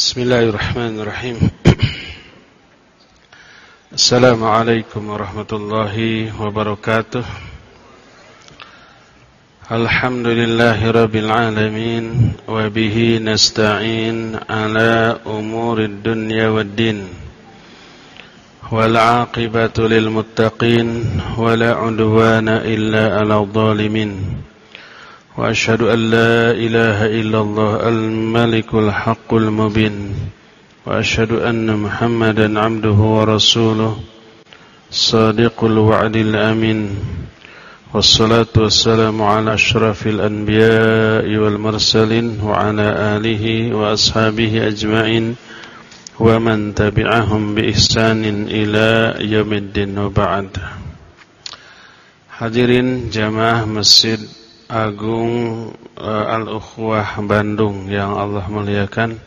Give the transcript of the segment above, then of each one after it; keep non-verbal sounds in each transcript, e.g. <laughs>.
بسم الله الرحمن الرحيم. <coughs> السلام عليكم ورحمة الله وبركاته. الحمد لله رب العالمين وبه نستعين على أمور الدنيا والدين والعاقبة للمتقين ولا عدوان إلا على الظالمين. وأشهد أن لا إله إلا الله الملك الحق المبين وأشهد أن محمدا عبده ورسوله صادق الوعد الأمين والصلاة والسلام على أشرف الأنبياء والمرسلين وعلى آله وأصحابه أجمعين ومن تبعهم بإحسان إلى يوم الدين وبعد Hadirin jamaah Masjid Agung uh, Al-Ukhwah Bandung yang Allah muliakan.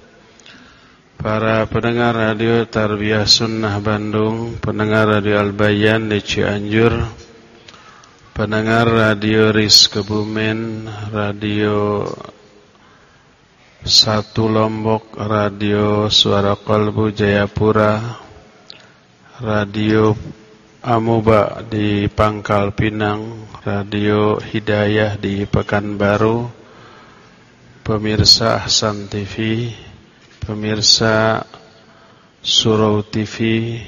Para pendengar radio Tarbiyah Sunnah Bandung Pendengar radio Al-Bayan di Cianjur Pendengar radio RIS Kebumen Radio Satu Lombok Radio Suara Kolbu Jayapura Radio Amuba di Pangkal Pinang, Radio Hidayah di Pekanbaru, pemirsa Ahsan TV, pemirsa Surau TV,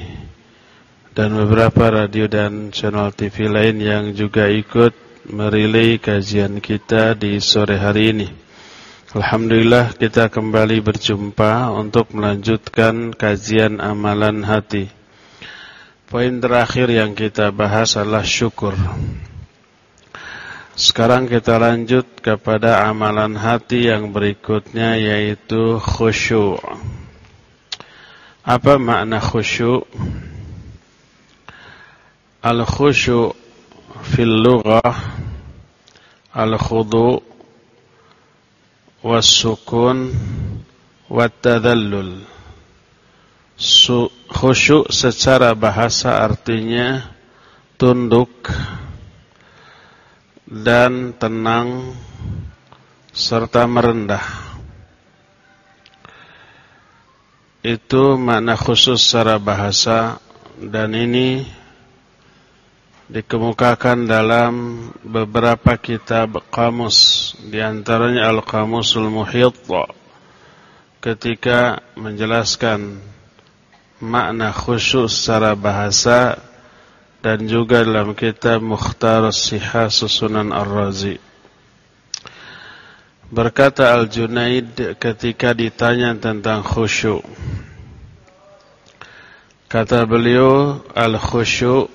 dan beberapa radio dan channel TV lain yang juga ikut merilai kajian kita di sore hari ini. Alhamdulillah kita kembali berjumpa untuk melanjutkan kajian amalan hati. Poin terakhir yang kita bahas adalah syukur. Sekarang kita lanjut kepada amalan hati yang berikutnya yaitu khusyuk. Apa makna khusyuk? Al-khusyuk fil lughah al-khudu' was-sukun wat-tadallul khusyuk secara bahasa artinya tunduk dan tenang serta merendah. Itu makna khusus secara bahasa dan ini dikemukakan dalam beberapa kitab kamus di antaranya Al-Qamusul Muhit ketika menjelaskan makna khusyuk secara bahasa dan juga dalam kitab Mukhtar Sihah Susunan Ar-Razi. Berkata Al-Junaid ketika ditanya tentang khusyuk. Kata beliau, Al-khusyuk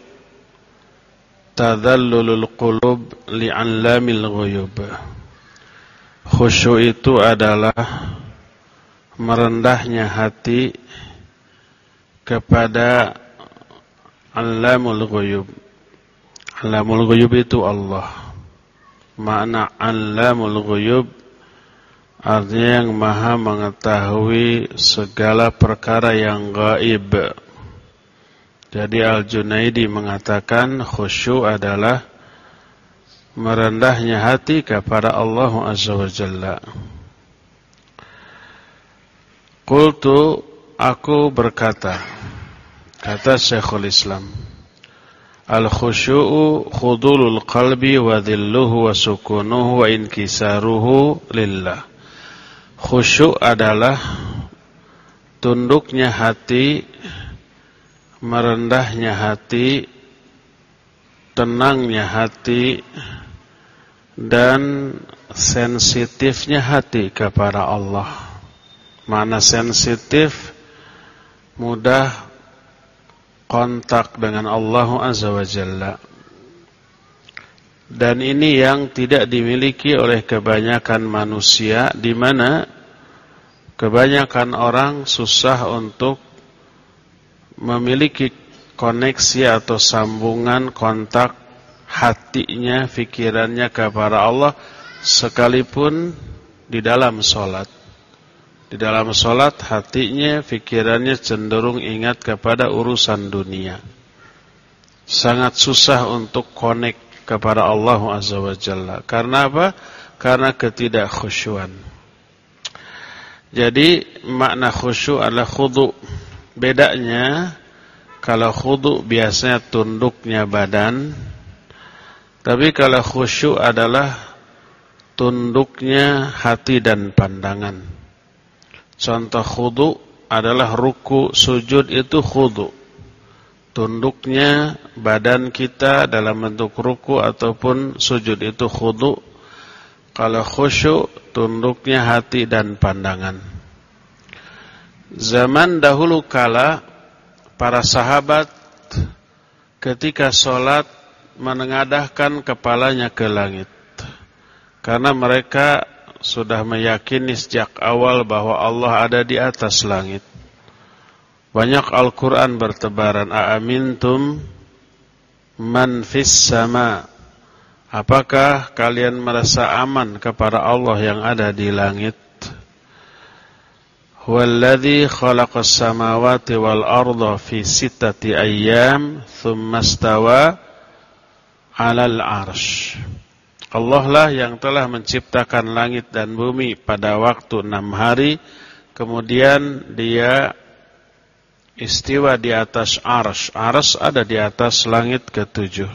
tadallulul qulub li'anlamil ghuyub. Khusyuk itu adalah merendahnya hati kepada Alamul Ghuyub. Alamul Ghuyub itu Allah. Makna Alamul Ghuyub artinya yang maha mengetahui segala perkara yang gaib. Jadi Al-Junaidi mengatakan khusyuk adalah merendahnya hati kepada Allah Azza wa Jalla. Qultu Aku berkata, kata Syekhul Islam, Al-khusyu'u khudulul qalbi wa dhilluhu wa sukunuhu wa inkisaruhu lillah. Khusyuk adalah tunduknya hati, merendahnya hati, tenangnya hati, dan sensitifnya hati kepada Allah. Mana sensitif? Mudah kontak dengan Allah Azza wa Jalla. Dan ini yang tidak dimiliki oleh kebanyakan manusia di mana kebanyakan orang susah untuk memiliki koneksi atau sambungan kontak hatinya, fikirannya kepada Allah sekalipun di dalam solat. Di dalam solat hatinya, fikirannya cenderung ingat kepada urusan dunia. Sangat susah untuk connect kepada Allah Azza wa Jalla. Karena apa? Karena ketidakkhusyuan. Jadi makna khusyuk adalah khudu. Bedanya kalau khudu biasanya tunduknya badan, tapi kalau khusyuk adalah tunduknya hati dan pandangan. Contoh khudu adalah ruku, sujud itu khudu. Tunduknya badan kita dalam bentuk ruku ataupun sujud itu khudu. Kalau khusyuk tunduknya hati dan pandangan. Zaman dahulu kala para sahabat ketika sholat menengadahkan kepalanya ke langit. Karena mereka sudah meyakini sejak awal bahwa Allah ada di atas langit. Banyak Al-Quran bertebaran. Aamintum man fis sama Apakah kalian merasa aman kepada Allah yang ada di langit? Huwallazi khalaqas samawati wal arda fi sittati ayyam thumma istawa 'alal 'arsy. Allah lah yang telah menciptakan langit dan bumi pada waktu enam hari. Kemudian dia istiwa di atas ars Ars ada di atas langit ketujuh.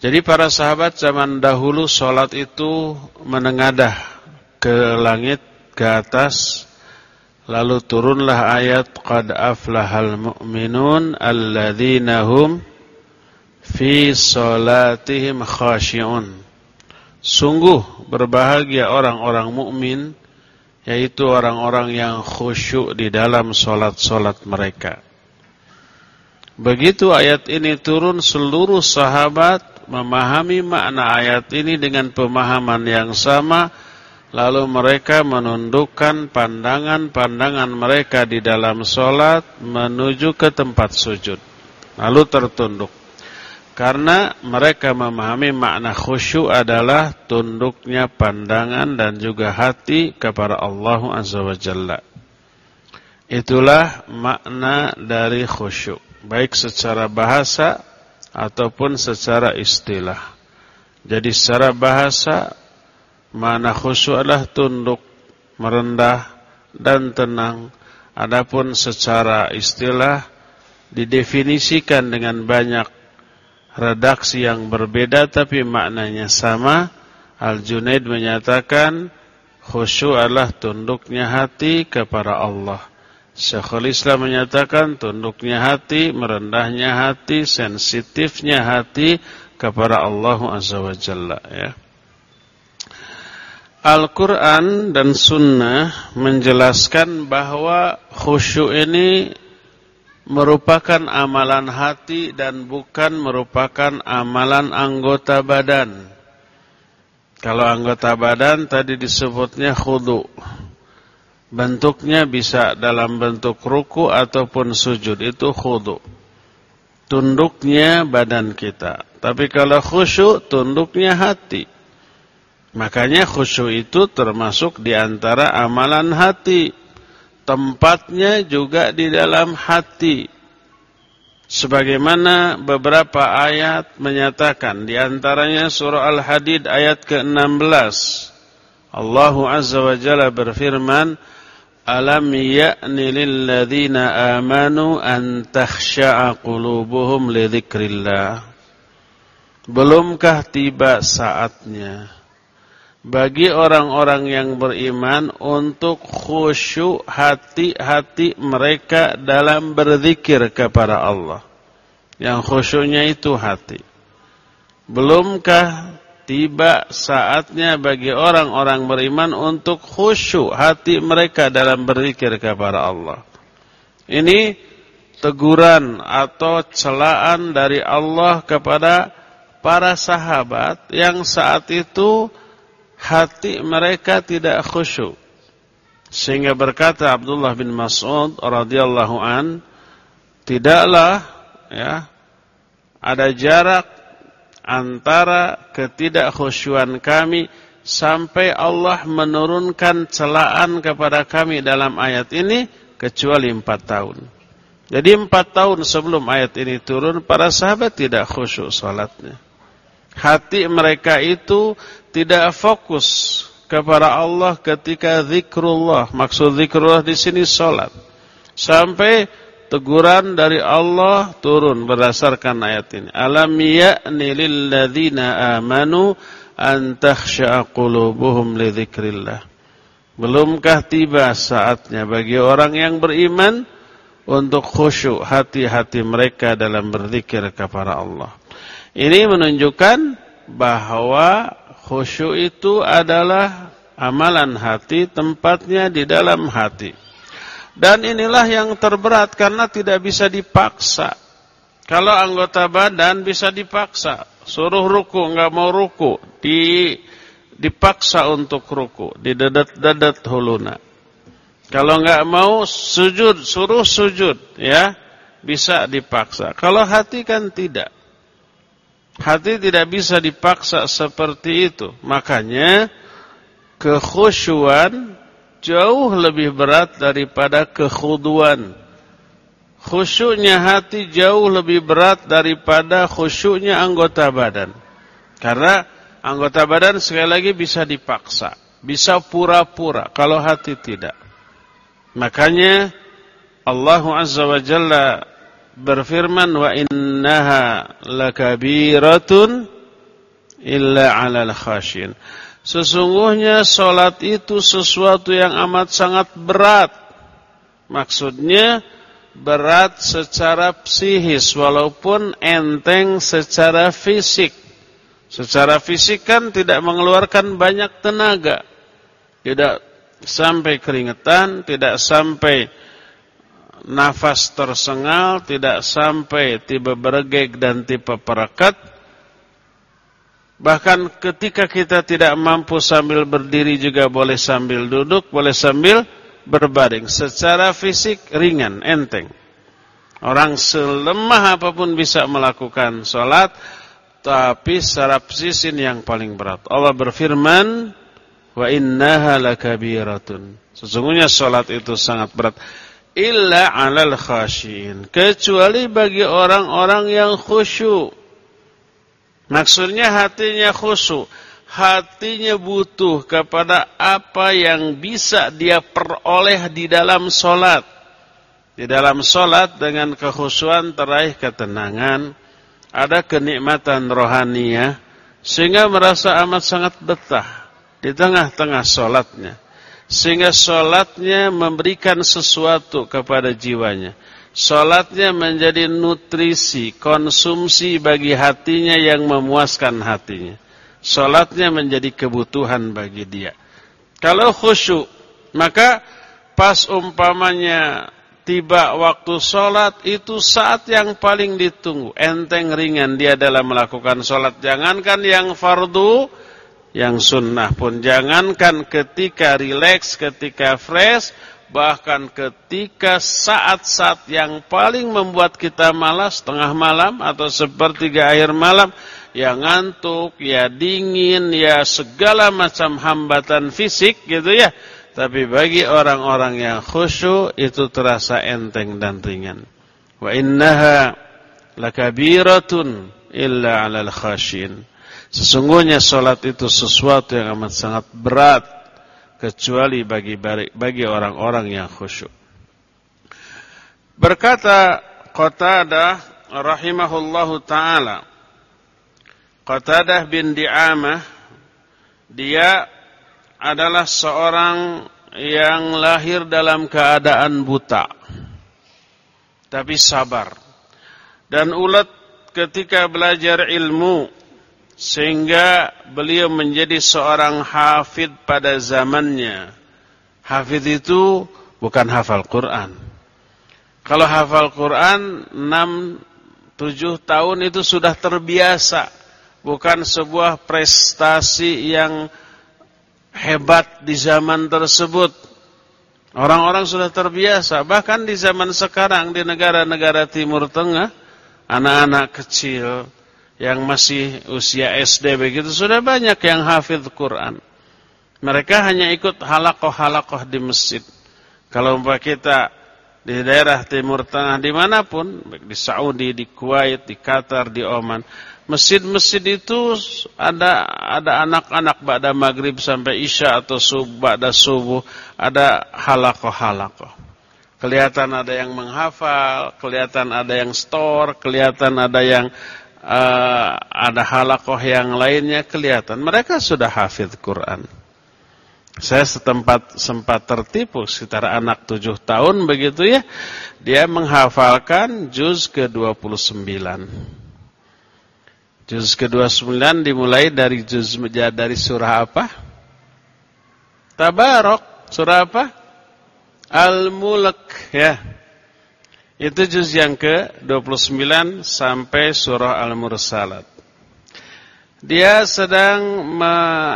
Jadi para sahabat zaman dahulu sholat itu menengadah ke langit, ke atas. Lalu turunlah ayat Qad aflahal mu'minun alladzina hum fi sholatihim khasyi'un. Sungguh berbahagia orang-orang mukmin yaitu orang-orang yang khusyuk di dalam sholat-sholat mereka. Begitu ayat ini turun seluruh sahabat memahami makna ayat ini dengan pemahaman yang sama lalu mereka menundukkan pandangan-pandangan mereka di dalam solat menuju ke tempat sujud lalu tertunduk karena mereka memahami makna khusyuk adalah tunduknya pandangan dan juga hati kepada Allah Azza wa Jalla. Itulah makna dari khusyuk. Baik secara bahasa ataupun secara istilah. Jadi secara bahasa mana khusyuk adalah tunduk, merendah dan tenang. Adapun secara istilah didefinisikan dengan banyak redaksi yang berbeda tapi maknanya sama. Al-Junaid menyatakan khusyuk adalah tunduknya hati kepada Allah. Syekhul Islam menyatakan tunduknya hati, merendahnya hati, sensitifnya hati kepada Allah Azza wa Jalla ya. Al-Quran dan Sunnah menjelaskan bahwa khusyuk ini merupakan amalan hati dan bukan merupakan amalan anggota badan. Kalau anggota badan tadi disebutnya khudu. Bentuknya bisa dalam bentuk ruku ataupun sujud. Itu khudu. Tunduknya badan kita. Tapi kalau khusyuk, tunduknya hati. Makanya khusyuk itu termasuk di antara amalan hati. Tempatnya juga di dalam hati. Sebagaimana beberapa ayat menyatakan. Di antaranya surah Al-Hadid ayat ke-16. Allah Azza wa Jalla berfirman. Alam ya'ni lilladzina amanu an takhsha'a qulubuhum li dzikrillah. Belumkah tiba saatnya bagi orang-orang yang beriman untuk khusyuk hati-hati mereka dalam berzikir kepada Allah. Yang khusyuknya itu hati. Belumkah tiba saatnya bagi orang-orang beriman untuk khusyuk hati mereka dalam berzikir kepada Allah. Ini teguran atau celaan dari Allah kepada para sahabat yang saat itu hati mereka tidak khusyuk. Sehingga berkata Abdullah bin Mas'ud radhiyallahu an, tidaklah ya ada jarak antara ketidakkhusyuan kami sampai Allah menurunkan celaan kepada kami dalam ayat ini kecuali empat tahun. Jadi empat tahun sebelum ayat ini turun para sahabat tidak khusyuk salatnya. Hati mereka itu tidak fokus kepada Allah ketika zikrullah. Maksud zikrullah di sini salat. Sampai teguran dari Allah turun berdasarkan ayat ini. Alam ya'ni lil ladzina amanu an takhsha'a qulubuhum li dzikrillah. Belumkah tiba saatnya bagi orang yang beriman untuk khusyuk hati-hati mereka dalam berzikir kepada Allah. Ini menunjukkan bahwa khusyuk itu adalah amalan hati, tempatnya di dalam hati. Dan inilah yang terberat karena tidak bisa dipaksa. Kalau anggota badan bisa dipaksa, suruh ruku nggak mau ruku, di dipaksa untuk ruku, didadat-dadat huluna. Kalau nggak mau sujud, suruh sujud, ya bisa dipaksa. Kalau hati kan tidak. Hati tidak bisa dipaksa seperti itu. Makanya kekhusyuan jauh lebih berat daripada kekhuduan. Khusyuknya hati jauh lebih berat daripada khusyuknya anggota badan. Karena anggota badan sekali lagi bisa dipaksa. Bisa pura-pura. Kalau hati tidak. Makanya Allah Azza wa Jalla berfirman wa innaha lakabiratun illa 'alal khasyin. Sesungguhnya solat itu sesuatu yang amat sangat berat. Maksudnya berat secara psikis walaupun enteng secara fisik. Secara fisik kan tidak mengeluarkan banyak tenaga. Tidak sampai keringetan, tidak sampai nafas tersengal, tidak sampai tiba beregek dan tiba perekat. Bahkan ketika kita tidak mampu sambil berdiri juga boleh sambil duduk, boleh sambil berbaring. Secara fisik ringan, enteng. Orang selemah apa pun bisa melakukan sholat, tapi secara psisin yang paling berat. Allah berfirman, wa innaha lakabiratun. Sesungguhnya salat itu sangat berat illa 'alal khasyin, kecuali bagi orang-orang yang khusyuk. Maksudnya hatinya khusyuk, hatinya butuh kepada apa yang bisa dia peroleh di dalam salat. Di dalam salat dengan kekhusyuan teraih ketenangan, ada kenikmatan rohaniah sehingga merasa amat sangat betah di tengah-tengah solatnya. Sehingga solatnya memberikan sesuatu kepada jiwanya. Solatnya menjadi nutrisi, konsumsi bagi hatinya yang memuaskan hatinya. Solatnya menjadi kebutuhan bagi dia. Kalau khusyuk, maka pas umpamanya tiba waktu solat itu saat yang paling ditunggu. Enteng ringan dia dalam melakukan solat. Jangankan yang fardu, yang sunnah pun jangankan ketika rileks, ketika fresh, bahkan ketika saat-saat yang paling membuat kita malas tengah malam atau sepertiga akhir malam ya ngantuk, ya dingin, ya segala macam hambatan fisik gitu ya. Tapi bagi orang-orang yang khusyuk itu terasa enteng dan ringan. Wa innaha lakabiratun illa 'alal khashin. Sesungguhnya solat itu sesuatu yang amat sangat berat kecuali bagi bagi orang-orang yang khusyuk. Berkata Qatadah rahimahullahu taala Qatadah bin Di'amah dia adalah seorang yang lahir dalam keadaan buta tapi sabar dan ulet ketika belajar ilmu sehingga beliau menjadi seorang hafid pada zamannya. Hafid itu bukan hafal Quran. Kalau hafal Quran 6 7 tahun itu sudah terbiasa, bukan sebuah prestasi yang hebat di zaman tersebut. Orang-orang sudah terbiasa, bahkan di zaman sekarang di negara-negara Timur Tengah, anak-anak kecil yang masih usia SD begitu sudah banyak yang hafidh Quran. Mereka hanya ikut halakoh-halakoh di masjid. Kalau kita di daerah Timur Tengah di mana pun, baik di Saudi, di Kuwait, di Qatar, di Oman, masjid-masjid itu ada ada anak-anak pada maghrib sampai isya atau subuh, pada subuh ada halakoh-halakoh. Kelihatan ada yang menghafal, kelihatan ada yang store, kelihatan ada yang uh, ada halakoh yang lainnya kelihatan. Mereka sudah hafid Quran. Saya setempat sempat tertipu sekitar anak tujuh tahun begitu ya. Dia menghafalkan juz ke-29. Juz ke-29 dimulai dari juz dari surah apa? Tabarok. Surah apa? Al-Mulk ya. Itu juz yang ke-29 sampai surah Al-Mursalat dia sedang me,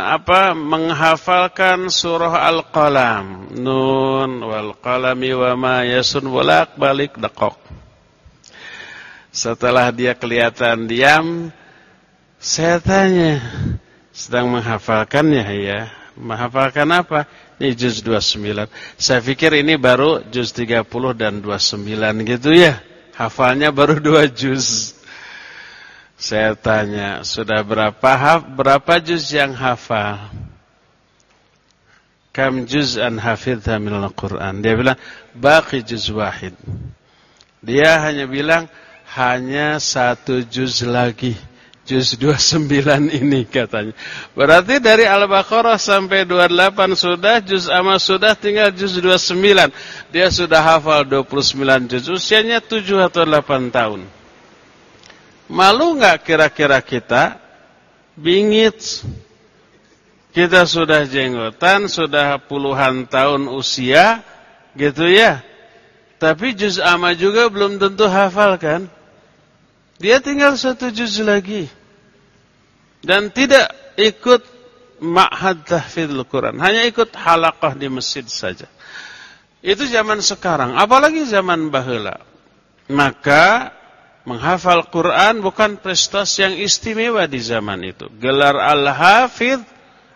apa, menghafalkan surah Al-Qalam. Nun wal qalami wa ma yasun bolak-balik dekok. Setelah dia kelihatan diam, saya tanya, sedang menghafalkannya ya? Menghafalkan apa? Ini juz 29. Saya pikir ini baru juz 30 dan 29 gitu ya. Hafalnya baru <laughs> dua juz. Saya tanya, sudah berapa haf, berapa juz yang hafal? Kam juz'an hafidha minal Qur'an? Dia bilang, baqi juz wahid. Dia hanya bilang, hanya satu juz lagi. Juz 29 ini katanya. Berarti dari Al-Baqarah sampai 28 sudah, juz amma sudah, tinggal juz 29. Dia sudah hafal 29 juz. Usianya 7 atau 8 tahun. Malu nggak kira-kira kita? Bingit. Kita sudah jenggotan, sudah puluhan tahun usia, gitu ya. Tapi juz amma juga belum tentu hafal kan? Dia tinggal satu juz lagi. Dan tidak ikut ma'had tahfidul Quran. Hanya ikut halakah di masjid saja. Itu zaman sekarang. Apalagi zaman bahula. Maka menghafal Quran bukan prestasi yang istimewa di zaman itu. Gelar Al-Hafidh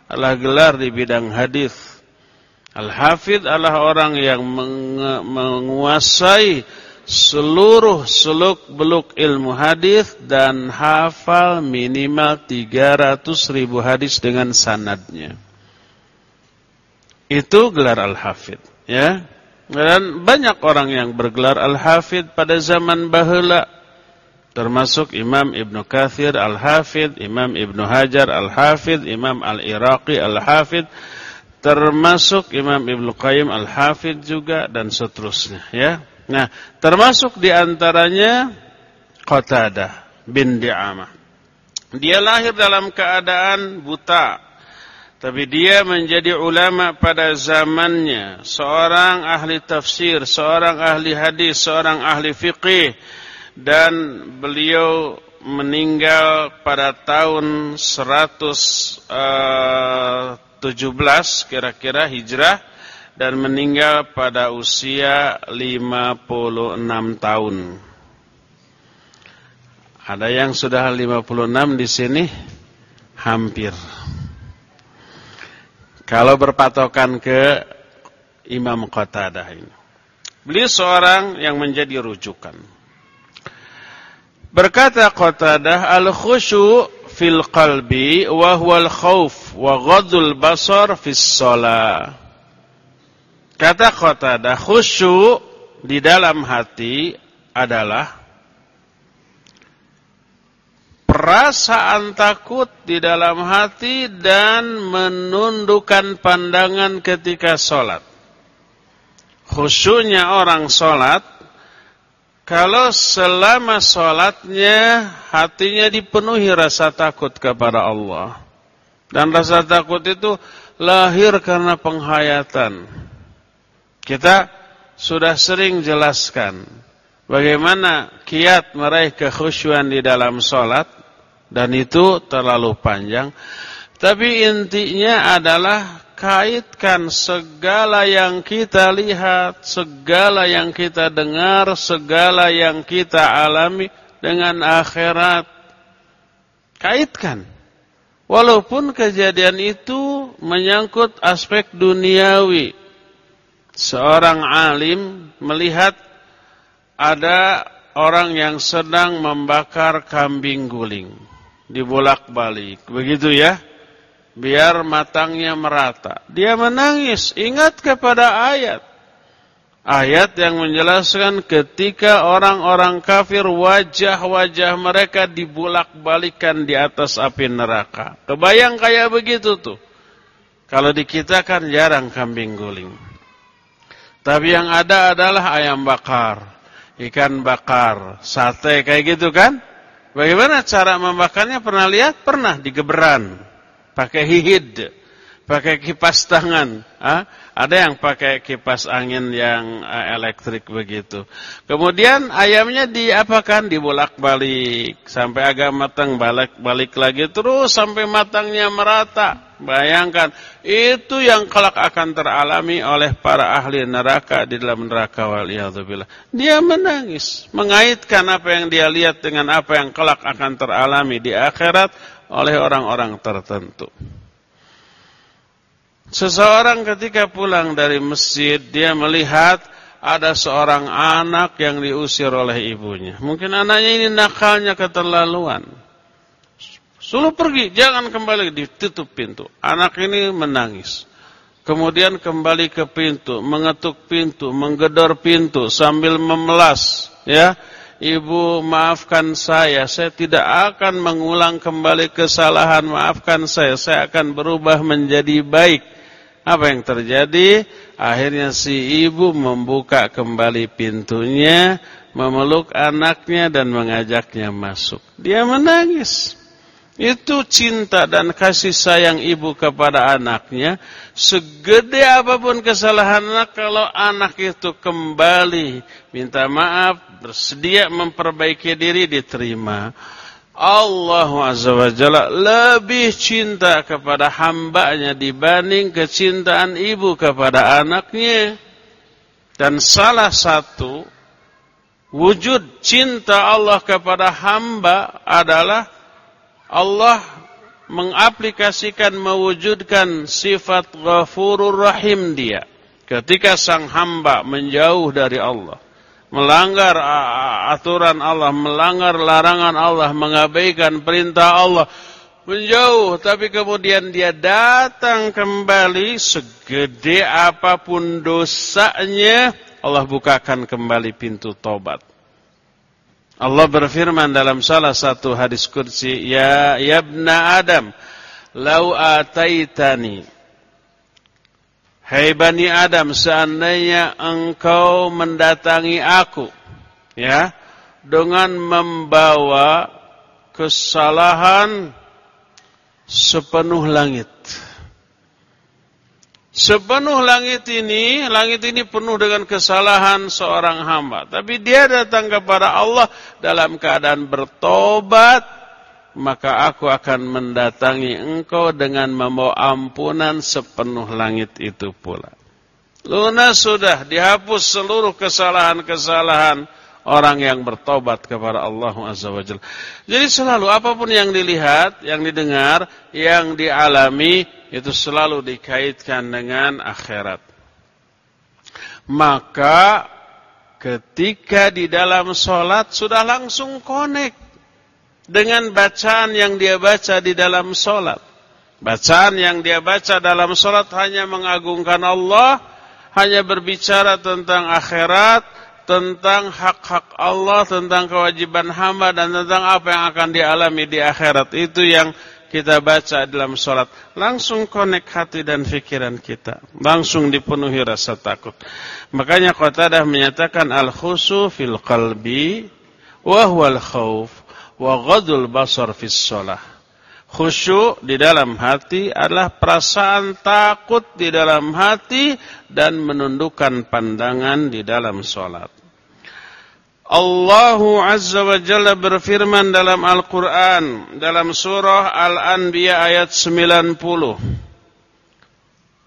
adalah gelar di bidang hadis. Al-Hafidh adalah orang yang menguasai seluruh seluk-beluk ilmu hadis dan hafal minimal 300 ribu hadis dengan sanadnya. Itu gelar Al-Hafidh, ya. Dan banyak orang yang bergelar Al-Hafidh pada zaman bahula termasuk Imam Ibn Kathir Al-Hafidh, Imam Ibn Hajar Al-Hafidh, Imam Al-Iraqi Al-Hafidh, termasuk Imam Ibn Qayyim Al-Hafidh juga dan seterusnya ya. Nah, termasuk di antaranya Qatadah bin Di'amah. Dia lahir dalam keadaan buta. Tapi dia menjadi ulama pada zamannya, seorang ahli tafsir, seorang ahli hadis, seorang ahli fiqih dan beliau meninggal pada tahun 117 eh, kira-kira hijrah dan meninggal pada usia 56 tahun. Ada yang sudah 56 di sini? Hampir. Kalau berpatokan ke Imam Qatadah ini. Beliau seorang yang menjadi rujukan. Berkata Qatadah al-khusyu fil qalbi wa huwa al-khauf wa ghadul basar fis shalah. Kata Qatadah khusyu di dalam hati adalah perasaan takut di dalam hati dan menundukkan pandangan ketika sholat. Khusyuknya orang sholat kalau selama sholatnya hatinya dipenuhi rasa takut kepada Allah. Dan rasa takut itu lahir karena penghayatan. Kita sudah sering jelaskan bagaimana kiat meraih kekhusyuan di dalam sholat. Dan itu terlalu panjang. Tapi intinya adalah kaitkan segala yang kita lihat, segala yang kita dengar, segala yang kita alami dengan akhirat. Kaitkan. Walaupun kejadian itu menyangkut aspek duniawi. Seorang alim melihat ada orang yang sedang membakar kambing guling. Dibolak-balik. Begitu ya. Biar matangnya merata. Dia menangis. Ingat kepada ayat. Ayat yang menjelaskan ketika orang-orang kafir wajah-wajah mereka dibolak-balikan di atas api neraka. Kebayang kayak begitu tuh. Kalau di kita kan jarang kambing guling. Tapi yang ada adalah ayam bakar ikan bakar, sate kayak gitu kan? Bagaimana cara membakarnya? Pernah lihat? Pernah digeberan, pakai hihid, pakai kipas tangan. Ah, ada yang pakai kipas angin yang uh, elektrik begitu. Kemudian ayamnya diapakan? Dibolak-balik sampai agak matang, balik-balik lagi terus sampai matangnya merata. Bayangkan, itu yang kelak akan teralami oleh para ahli neraka di dalam neraka waliyadzubillah. Dia menangis, mengaitkan apa yang dia lihat dengan apa yang kelak akan teralami di akhirat oleh orang-orang tertentu. Seseorang ketika pulang dari masjid, dia melihat ada seorang anak yang diusir oleh ibunya. Mungkin anaknya ini nakalnya keterlaluan. Suruh pergi, jangan kembali, ditutup pintu. Anak ini menangis. Kemudian kembali ke pintu, mengetuk pintu, menggedor pintu sambil memelas, ya. Ibu maafkan saya, saya tidak akan mengulang kembali kesalahan, maafkan saya, saya akan berubah menjadi baik. Apa yang terjadi? Akhirnya si ibu membuka kembali pintunya, memeluk anaknya dan mengajaknya masuk. Dia menangis. Itu cinta dan kasih sayang ibu kepada anaknya. Segede apa pun kesalahan anak, kalau anak itu kembali minta maaf, bersedia memperbaiki diri, diterima. Allah Jalla lebih cinta kepada hambanya dibanding kecintaan ibu kepada anaknya. Dan salah satu wujud cinta Allah kepada hamba adalah Allah mengaplikasikan mewujudkan sifat ghafurur rahim dia. Ketika sang hamba menjauh dari Allah melanggar aturan Allah melanggar larangan Allah mengabaikan perintah Allah menjauh tapi kemudian dia datang kembali segede apa pun dosanya Allah bukakan kembali pintu tobat Allah berfirman dalam salah satu hadis kursi, Ya yabna Adam, lau ataitani. Hai Bani Adam, seandainya engkau mendatangi aku, ya, dengan membawa kesalahan sepenuh langit. Sepenuh langit ini, langit ini penuh dengan kesalahan seorang hamba. Tapi dia datang kepada Allah dalam keadaan bertobat, maka aku akan mendatangi engkau dengan membawa ampunan sepenuh langit itu pula. Lunas sudah dihapus seluruh kesalahan-kesalahan orang yang bertobat kepada Allah Azza wa. Jadi selalu apa pun yang dilihat, yang didengar, yang dialami itu selalu dikaitkan dengan akhirat. Maka ketika di dalam sholat sudah langsung connect dengan bacaan yang dia baca di dalam sholat. Bacaan yang dia baca dalam sholat hanya mengagungkan Allah, hanya berbicara tentang akhirat, tentang hak-hak Allah, tentang kewajiban hamba, dan tentang apa yang akan dialami di akhirat. Itu yang kita baca dalam sholat, langsung connect hati dan pikiran kita. Langsung dipenuhi rasa takut. Makanya Qatadah menyatakan al-khusu fil qalbi wa huwal khawf wa ghadul basar fis sholah. Khusyuk di dalam hati adalah perasaan takut di dalam hati dan menundukkan pandangan di dalam sholat. Allah Azza wa Jalla berfirman dalam Al-Quran dalam surah Al-Anbiya ayat 90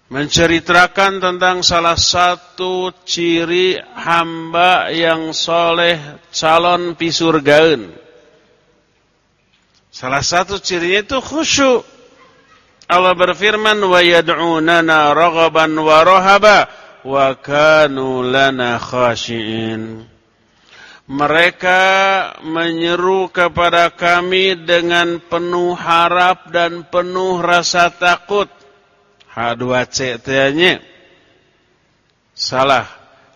menceritakan tentang salah satu ciri hamba yang soleh calon pisurgaun. Salah satu cirinya itu khusyuk. Allah berfirman wa yad'unana raghaban wa rahaba wa kanu lana. Mereka menyeru kepada kami dengan penuh harap dan penuh rasa takut. H2C tanya. Salah.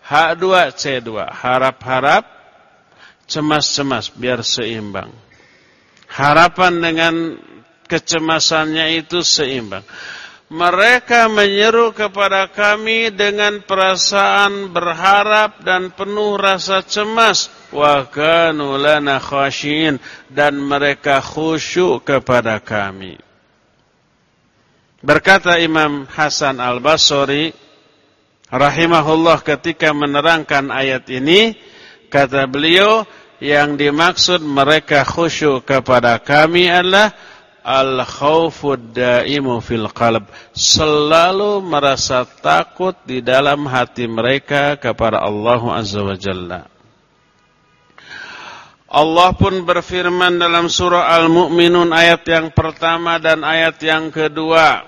H2C2. Harap-harap, cemas-cemas biar seimbang. Harapan dengan kecemasannya itu seimbang. Mereka menyeru kepada kami dengan perasaan berharap dan penuh rasa cemas. Wa kanu lana khashin. Dan mereka khusyuk kepada kami. Berkata Imam Hasan al-Basri. Rahimahullah ketika menerangkan ayat ini. Kata beliau. Yang dimaksud mereka khusyuk kepada kami adalah al-khawfud daimu fil qalb selalu merasa takut di dalam hati mereka kepada Allah Azza wa Jalla Allah pun berfirman dalam surah Al-Mu'minun ayat yang pertama dan ayat yang kedua.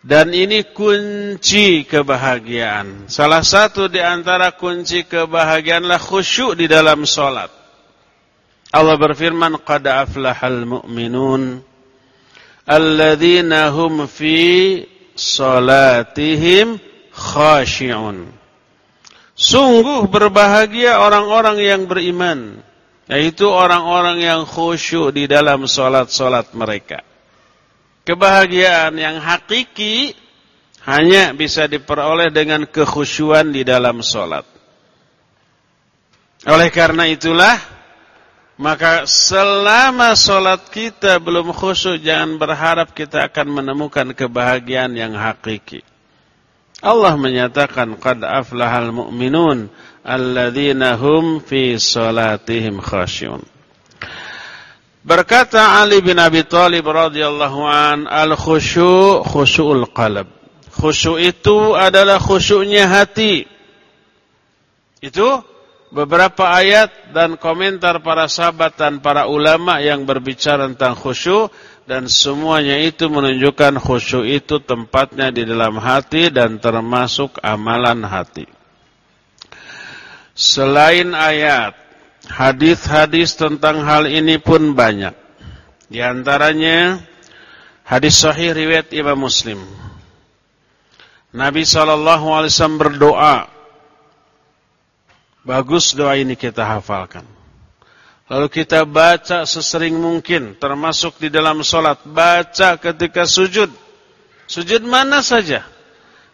Dan ini kunci kebahagiaan. Salah satu di antara kunci kebahagiaanlah khusyuk di dalam solat. Allah berfirman qad aflahal mu'minun alladzina hum fi salatihim khashi'un Sungguh berbahagia orang-orang yang beriman yaitu orang-orang yang khusyuk di dalam salat-salat mereka Kebahagiaan yang hakiki hanya bisa diperoleh dengan kekhusyuan di dalam salat Oleh karena itulah maka selama solat kita belum khusyuk jangan berharap kita akan menemukan kebahagiaan yang hakiki. Allah menyatakan qad aflahal mu'minun alladzina hum fi salatihim khasyun. Berkata Ali bin Abi Thalib radhiyallahu an al-khusyu' khusyu'ul qalb. Khusyuk itu adalah khusyuknya hati. Itu beberapa ayat dan komentar para sahabat dan para ulama yang berbicara tentang khusyuk dan semuanya itu menunjukkan khusyuk itu tempatnya di dalam hati dan termasuk amalan hati. Selain ayat, hadis-hadis tentang hal ini pun banyak. Di antaranya hadis sahih riwayat Imam Muslim. Nabi wasallam berdoa Bagus doa ini kita hafalkan. Lalu kita baca sesering mungkin, termasuk di dalam solat. Baca ketika sujud. Sujud mana saja.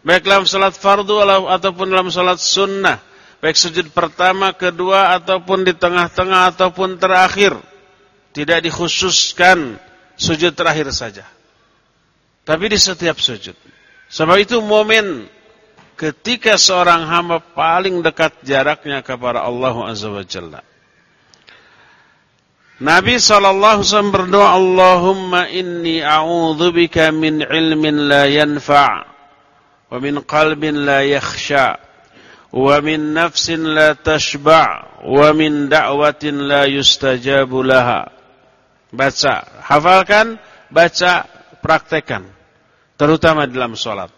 Baik dalam solat fardu ataupun dalam solat sunnah. Baik sujud pertama, kedua, ataupun di tengah-tengah, ataupun terakhir. Tidak dikhususkan sujud terakhir saja. Tapi di setiap sujud. Sebab itu momen ketika seorang hamba paling dekat jaraknya kepada Allah Azza wa Jalla. Nabi SAW berdoa, Allahumma inni a'udzubika min ilmin la yanfa' wa min qalbin la yakhsha' wa min nafsin la tashba' wa min da'watin la yustajabu laha. Baca, hafalkan, baca, praktekkan. Terutama dalam sholat.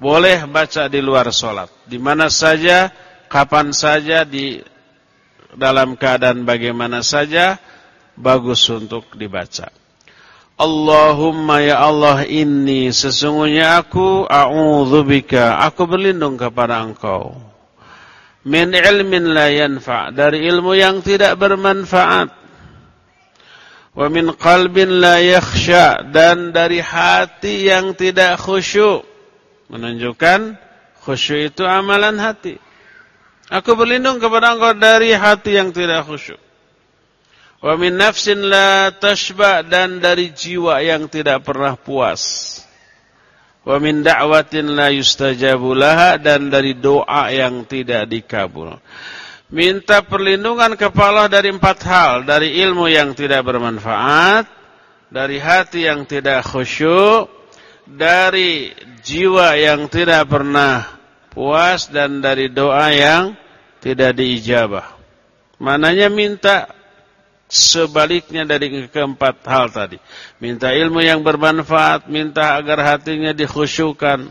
Boleh baca di luar sholat. Di mana saja, kapan saja, di dalam keadaan bagaimana saja, bagus untuk dibaca. Allahumma ya Allah ini sesungguhnya aku a'udzubika aku berlindung kepada engkau min ilmin la yanfa dari ilmu yang tidak bermanfaat wa min qalbin la yakhsha dan dari hati yang tidak khusyuk Menunjukkan khusyuk itu amalan hati. Aku berlindung kepada engkau dari hati yang tidak khusyuk. Wa min nafsin la tashba dan dari jiwa yang tidak pernah puas. Wa min da'watin la yustajabu laha dan dari doa yang tidak dikabul. Minta perlindungan kepala dari empat hal. Dari ilmu yang tidak bermanfaat. Dari hati yang tidak khusyuk dari jiwa yang tidak pernah puas dan dari doa yang tidak diijabah. Mananya minta sebaliknya dari keempat hal tadi. Minta ilmu yang bermanfaat, minta agar hatinya dikhusyukan.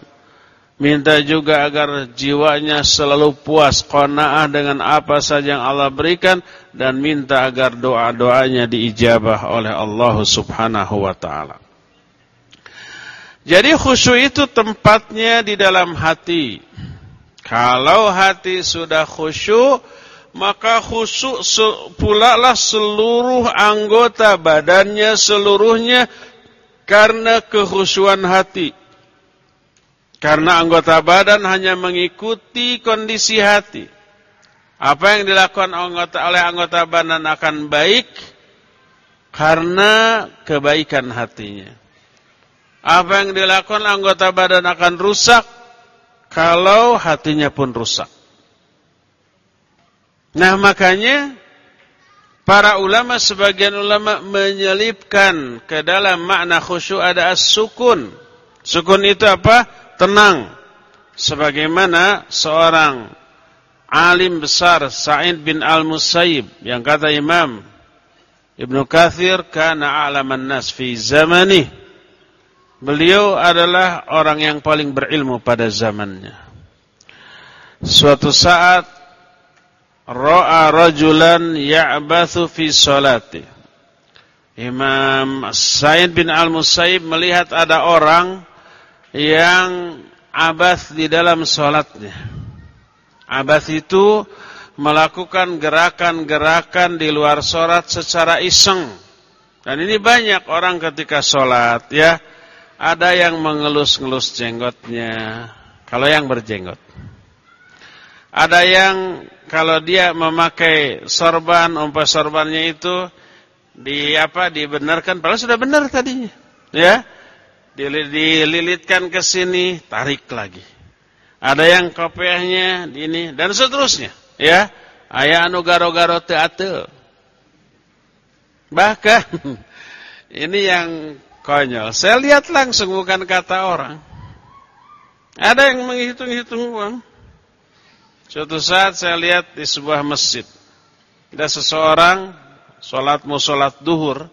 Minta juga agar jiwanya selalu puas, qanaah dengan apa saja yang Allah berikan dan minta agar doa-doanya diijabah oleh Allah Subhanahu wa taala. Jadi khusyuk itu tempatnya di dalam hati. Kalau hati sudah khusyuk, maka khusyuk pula lah seluruh anggota badannya seluruhnya karena kekhusyuan hati. Karena anggota badan hanya mengikuti kondisi hati. Apa yang dilakukan anggota, oleh anggota badan akan baik karena kebaikan hatinya. Apa yang dilakukan anggota badan akan rusak kalau hatinya pun rusak. Nah makanya para ulama sebagian ulama menyelipkan ke dalam makna khusyuk ada as-sukun. Sukun itu apa? tenang sebagaimana seorang alim besar Sa'id bin Al-Musayyib yang kata Imam Ibnu Kathir kana a'laman nas fi zamani beliau adalah orang yang paling berilmu pada zamannya suatu saat ra'a rajulan ya'bathu fi salati Imam Sa'id bin Al-Musayyib melihat ada orang yang abas di dalam sholatnya. Abas itu melakukan gerakan-gerakan di luar sholat secara iseng. Dan ini banyak orang ketika sholat ya. Ada yang mengelus-ngelus jenggotnya. Kalau yang berjenggot. Ada yang kalau dia memakai sorban, umpah sorbannya itu di apa dibenarkan padahal sudah benar tadinya. Ya dililitkan ke sini, tarik lagi. Ada yang kopiahnya ini dan seterusnya, ya. Ayah anu garo-garo teate. Bahkan <laughs> ini yang konyol. Saya lihat langsung bukan kata orang. Ada yang menghitung-hitung uang. Suatu saat saya lihat di sebuah masjid. Ada seseorang sholat mau sholat duhur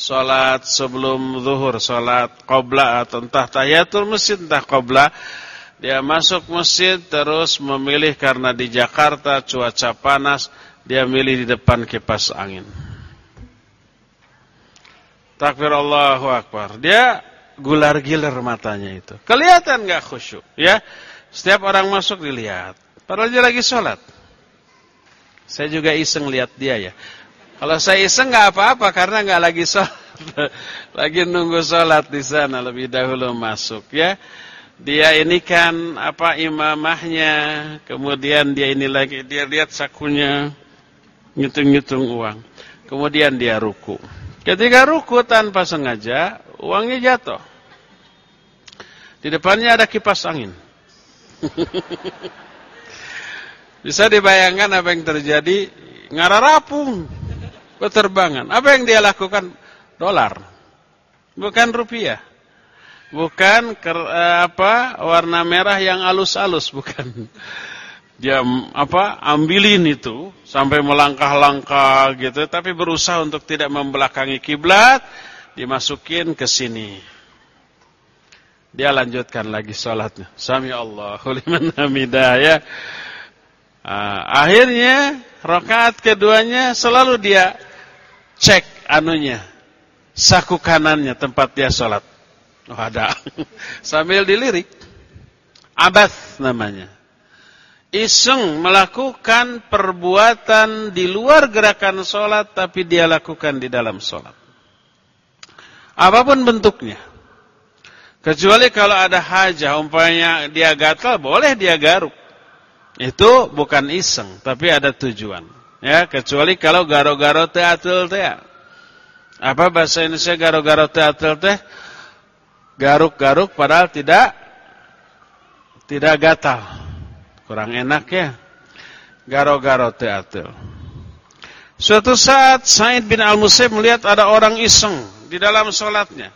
Salat sebelum zuhur, salat qobla atau entah tahiyatul masjid, entah qobla. Dia masuk masjid terus memilih karena di Jakarta cuaca panas, dia milih di depan kipas angin. Takbir Allahu Akbar. Dia gular-gilar matanya itu. Kelihatan nggak khusyuk, ya? Setiap orang masuk dilihat. Padahal dia lagi sholat. Saya juga iseng lihat dia ya. Kalau saya iseng nggak apa-apa karena nggak lagi sholat, <laughs> lagi nunggu sholat di sana lebih dahulu masuk ya. Dia ini kan apa imamahnya, kemudian dia ini lagi dia lihat sakunya, ngitung-ngitung uang, kemudian dia ruku. Ketika ruku tanpa sengaja uangnya jatuh. Di depannya ada kipas angin. <laughs> Bisa dibayangkan apa yang terjadi? Ngararapung Peterbangan. Apa yang dia lakukan? Dolar. Bukan rupiah. Bukan ker, eh, apa warna merah yang alus-alus, <laughs> bukan. Dia apa ambilin itu sampai melangkah-langkah gitu, tapi berusaha untuk tidak membelakangi kiblat, dimasukin ke sini. Dia lanjutkan lagi sholatnya. Sami Allahu <laughs> liman hamidah ya. Uh, akhirnya rakaat keduanya selalu dia cek anunya, saku kanannya tempat dia sholat. Oh ada. <laughs> Sambil dilirik. Abath namanya. Iseng melakukan perbuatan di luar gerakan sholat tapi dia lakukan di dalam sholat. Apa pun bentuknya. Kecuali kalau ada hajah, umpamanya dia gatal, boleh dia garuk. Itu bukan iseng, tapi ada tujuan. Ya, kecuali kalau garo-garo teatel teh. Apa bahasa Indonesia garo-garo teatel teh? Garuk-garuk padahal tidak tidak gatal. Kurang enak ya. Garo-garo teatel. Suatu saat Said bin Al-Musaib melihat ada orang iseng di dalam sholatnya.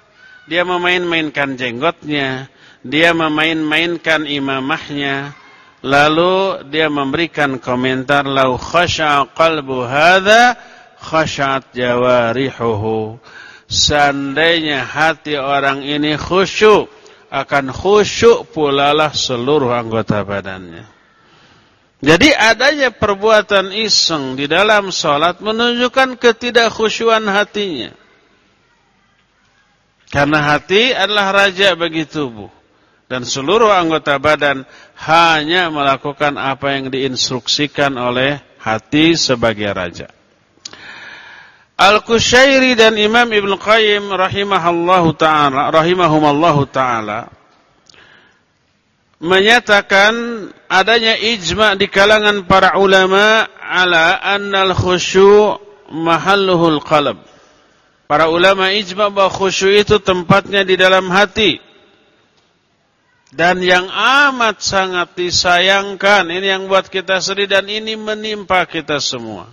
Dia memain-mainkan jenggotnya, dia memain-mainkan imamahnya, Lalu dia memberikan komentar lau khasha qalbu hadza khashat jawarihuhu. Seandainya hati orang ini khusyuk, akan khusyuk pulalah seluruh anggota badannya. Jadi adanya perbuatan iseng di dalam sholat menunjukkan ketidakkhusyuan hatinya. Karena hati adalah raja bagi tubuh. Dan seluruh anggota badan hanya melakukan apa yang diinstruksikan oleh hati sebagai raja. Al-Qushairi dan Imam Ibn Qayyim rahimahallahu taala rahimahumallahu taala menyatakan adanya ijma di kalangan para ulama ala annal khusyu' mahalluhul qalb. Para ulama ijma bahwa khusyuk itu tempatnya di dalam hati. Dan yang amat sangat disayangkan, ini yang buat kita sedih dan ini menimpa kita semua.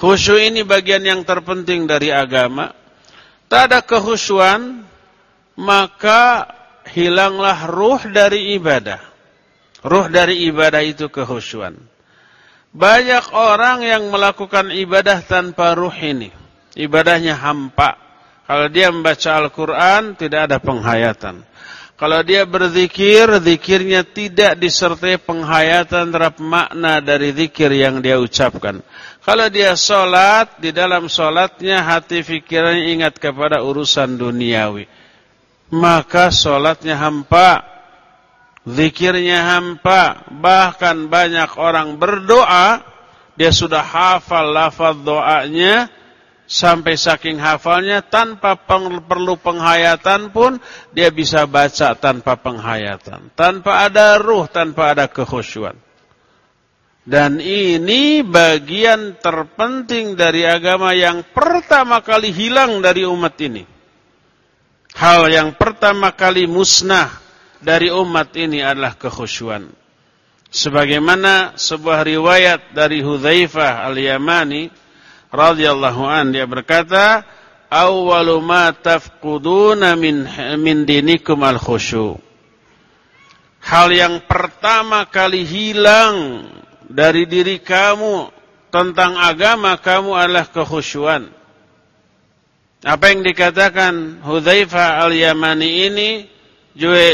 Khusyuk ini bagian yang terpenting dari agama. Tak ada kehusuan, maka hilanglah ruh dari ibadah. Ruh dari ibadah itu kehusuan. Banyak orang yang melakukan ibadah tanpa ruh ini. Ibadahnya hampa. Kalau dia membaca Al-Quran, tidak ada penghayatan. Kalau dia berzikir, zikirnya tidak disertai penghayatan terhadap makna dari zikir yang dia ucapkan. Kalau dia sholat, di dalam sholatnya hati fikirannya ingat kepada urusan duniawi. Maka sholatnya hampa, zikirnya hampa. Bahkan banyak orang berdoa, dia sudah hafal lafaz doanya, sampai saking hafalnya tanpa perlu penghayatan pun dia bisa baca tanpa penghayatan. Tanpa ada ruh tanpa ada kekhusyuan. Dan ini bagian terpenting dari agama yang pertama kali hilang dari umat ini. Hal yang pertama kali musnah dari umat ini adalah kekhusyuan. Sebagaimana sebuah riwayat dari Hudzaifah al-Yamani radhiyallahu an dia berkata awwalu ma tafquduna min min dinikum al khusyu hal yang pertama kali hilang dari diri kamu tentang agama kamu adalah kekhusyuan. Apa yang dikatakan Hudzaifah al-Yamani ini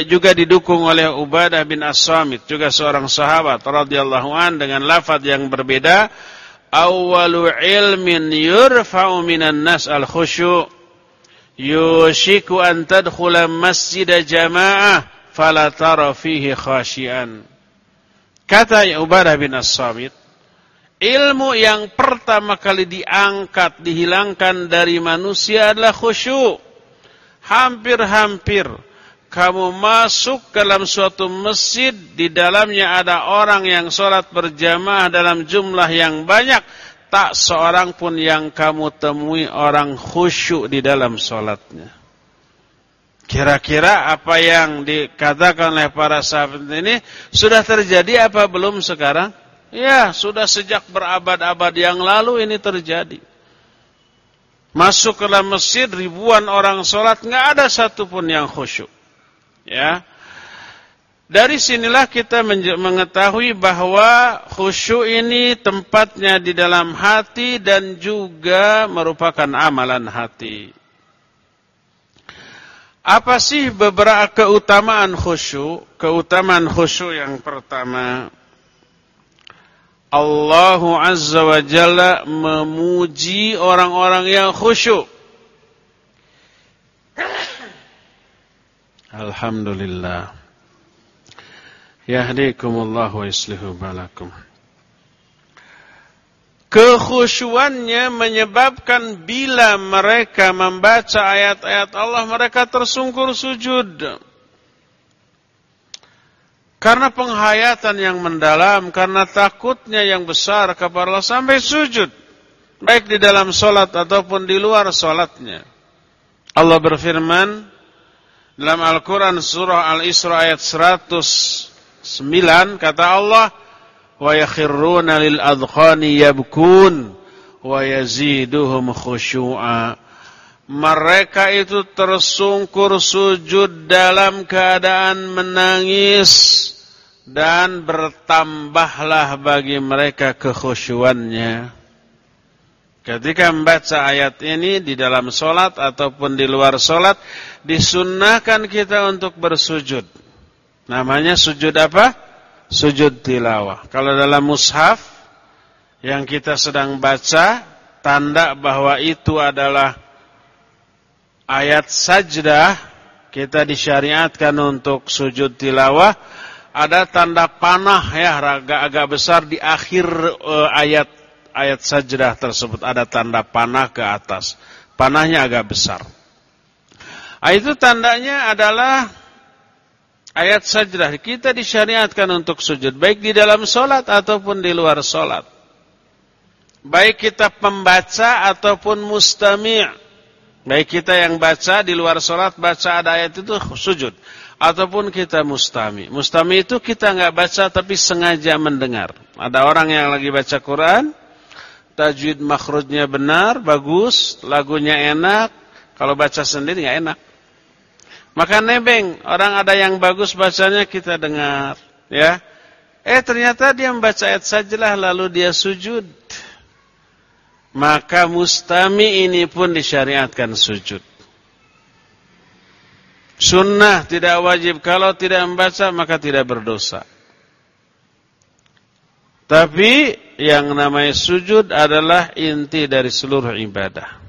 juga didukung oleh Ubadah bin As-Samit juga seorang sahabat radhiyallahu an dengan lafaz yang berbeda awwalu ilmin yurfa'u minan nas al khusyu' yushiku an tadkhula masjid jamaah fala tara fihi khashian. Kata Ubadah bin As-Samit ilmu yang pertama kali diangkat dihilangkan dari manusia adalah khusyuk hampir-hampir kamu masuk dalam suatu masjid, di dalamnya ada orang yang sholat berjamaah dalam jumlah yang banyak, tak seorang pun yang kamu temui orang khusyuk di dalam sholatnya. Kira-kira apa yang dikatakan oleh para sahabat ini sudah terjadi apa belum sekarang? Ya, sudah sejak berabad-abad yang lalu ini terjadi. Masuk ke dalam masjid ribuan orang sholat, nggak ada satupun yang khusyuk. Ya. Dari sinilah kita mengetahui bahwa khusyuk ini tempatnya di dalam hati dan juga merupakan amalan hati. Apa sih beberapa keutamaan khusyuk? Keutamaan khusyuk yang pertama, Allah Azza wa Jalla memuji orang-orang yang khusyuk. Alhamdulillah. Yahdikumullah wa yuslihu balakum. Kekhusyuannya menyebabkan bila mereka membaca ayat-ayat Allah mereka tersungkur sujud. Karena penghayatan yang mendalam, karena takutnya yang besar kepada Allah sampai sujud. Baik di dalam solat ataupun di luar solatnya. Allah berfirman, dalam Al-Quran surah Al-Isra ayat 109 kata Allah wa yakhirruna lil adkhani yabkun wa yaziduhum khusyu'a mereka itu tersungkur sujud dalam keadaan menangis dan bertambahlah bagi mereka kekhusyuannya Ketika membaca ayat ini di dalam solat ataupun di luar solat, disunnahkan kita untuk bersujud. Namanya sujud apa? Sujud tilawah. Kalau dalam mushaf yang kita sedang baca, tanda bahwa itu adalah ayat sajdah, kita disyariatkan untuk sujud tilawah. Ada tanda panah ya, agak-agak besar di akhir uh, ayat ayat sajdah tersebut ada tanda panah ke atas. Panahnya agak besar. Nah, itu tandanya adalah ayat sajdah. Kita disyariatkan untuk sujud. Baik di dalam solat ataupun di luar solat. Baik kita pembaca ataupun mustami' Baik kita yang baca di luar solat baca ada ayat itu sujud. Ataupun kita mustami. Mustami itu kita nggak baca tapi sengaja mendengar. Ada orang yang lagi baca Quran tajwid makhrajnya benar, bagus, lagunya enak, kalau baca sendiri nggak enak. Maka nebeng, orang ada yang bagus bacanya kita dengar, ya. Eh ternyata dia membaca ayat sajalah lalu dia sujud. Maka mustami ini pun disyariatkan sujud. Sunnah tidak wajib kalau tidak membaca maka tidak berdosa. Tapi yang namanya sujud adalah inti dari seluruh ibadah.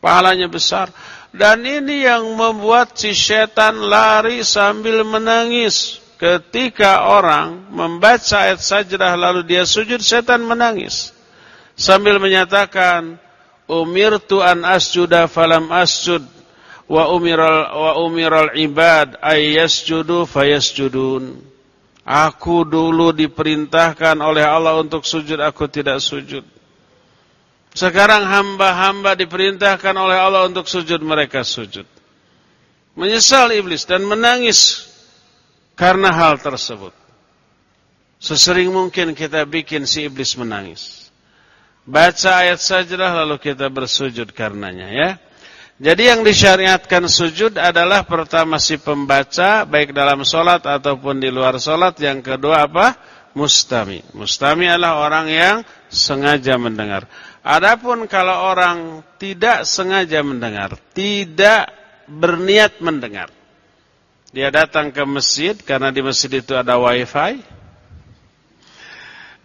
Pahalanya besar. Dan ini yang membuat si setan lari sambil menangis. Ketika orang membaca ayat sajdah lalu dia sujud, setan menangis. Sambil menyatakan, Umirtu an asjuda falam asjud. Wa umiral, wa umiral ibad ayyasjudu fayasjudun. Aku dulu diperintahkan oleh Allah untuk sujud, aku tidak sujud. Sekarang hamba-hamba diperintahkan oleh Allah untuk sujud, mereka sujud. Menyesal iblis dan menangis karena hal tersebut. Sesering mungkin kita bikin si iblis menangis. Baca ayat sajalah lalu kita bersujud karenanya ya. Jadi yang disyariatkan sujud adalah pertama si pembaca baik dalam solat ataupun di luar solat. Yang kedua apa? Mustami. Mustami adalah orang yang sengaja mendengar. Adapun kalau orang tidak sengaja mendengar, tidak berniat mendengar. Dia datang ke masjid karena di masjid itu ada wifi.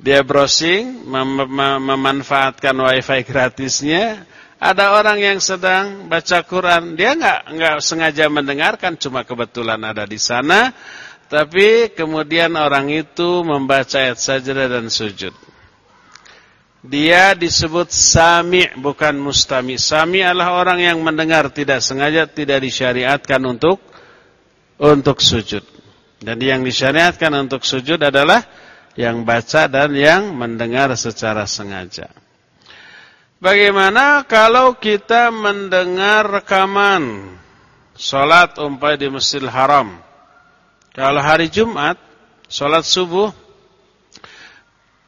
Dia browsing, mem mem memanfaatkan wifi gratisnya ada orang yang sedang baca Quran, dia nggak nggak sengaja mendengarkan, cuma kebetulan ada di sana, tapi kemudian orang itu membaca ayat sajdah dan sujud. Dia disebut sami bukan mustami. Sami adalah orang yang mendengar tidak sengaja tidak disyariatkan untuk untuk sujud. Dan yang disyariatkan untuk sujud adalah yang baca dan yang mendengar secara sengaja. Bagaimana kalau kita mendengar rekaman Salat umpai di Masjidil Haram? Kalau hari Jumat Salat subuh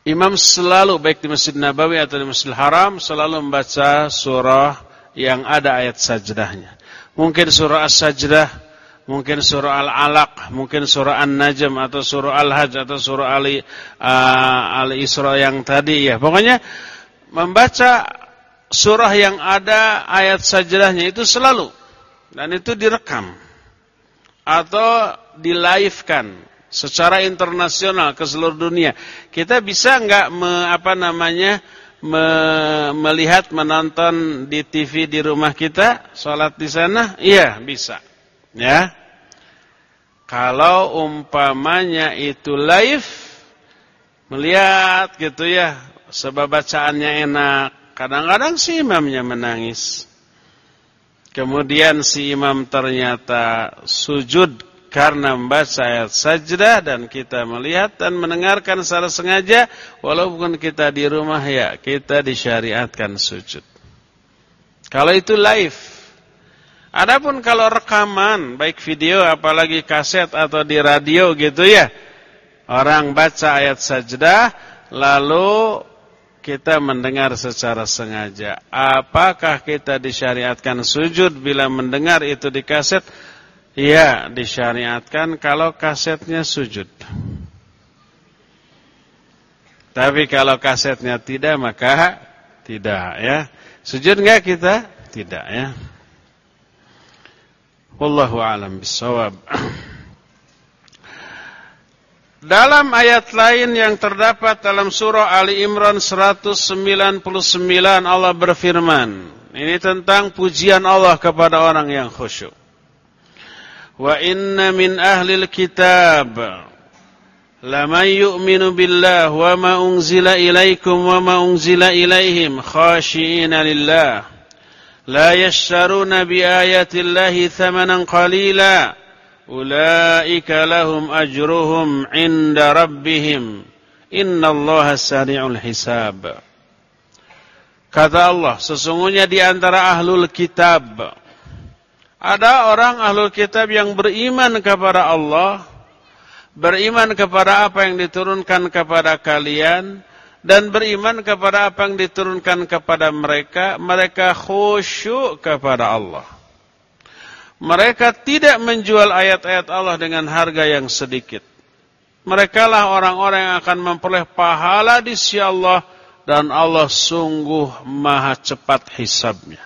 Imam selalu baik di Masjid Nabawi atau di Masjidil Haram Selalu membaca surah yang ada ayat sajdahnya. Mungkin surah As-Sajdah Mungkin surah Al-Alaq Mungkin surah An-Najm Atau surah Al-Hajj Atau surah Ali, uh, Al-Isra yang tadi ya. Pokoknya membaca surah yang ada ayat sajdahnya itu selalu dan itu direkam atau di kan secara internasional ke seluruh dunia. Kita bisa enggak me, apa namanya me, melihat menonton di TV di rumah kita salat di sana? Iya, bisa. Ya. Kalau umpamanya itu live melihat gitu ya, sebab bacaannya enak. Kadang-kadang si imamnya menangis. Kemudian si imam ternyata sujud karena membaca ayat sajdah dan kita melihat dan mendengarkan secara sengaja walaupun kita di rumah ya kita disyariatkan sujud. Kalau itu live. Adapun kalau rekaman baik video apalagi kaset atau di radio gitu ya. Orang baca ayat sajdah lalu kita mendengar secara sengaja. Apakah kita disyariatkan sujud bila mendengar itu di kaset? Ya, disyariatkan kalau kasetnya sujud. Tapi kalau kasetnya tidak, maka Tidak ya. Sujud enggak kita? Tidak ya. Wallahu a'lam. <clears throat> Dalam ayat lain yang terdapat dalam surah Ali Imran 199 Allah berfirman. Ini tentang pujian Allah kepada orang yang khusyuk. Wa inna min ahlil kitab laman yu'minu billah wa ma unzila ilaikum wa ma unzila ilaihim khashiina lillah la yashtaruna bi ayati llahi thamanan qalila ulaika lahum ajruhum 'inda rabbihim innallaha sari'ul hisab Kata Allah, sesungguhnya di antara ahlul kitab ada orang ahlul kitab yang beriman kepada Allah, beriman kepada apa yang diturunkan kepada kalian, dan beriman kepada apa yang diturunkan kepada mereka, mereka khusyuk kepada Allah. Mereka tidak menjual ayat-ayat Allah dengan harga yang sedikit. Mereka lah orang-orang yang akan memperoleh pahala di sisi Allah dan Allah sungguh maha cepat hisabnya.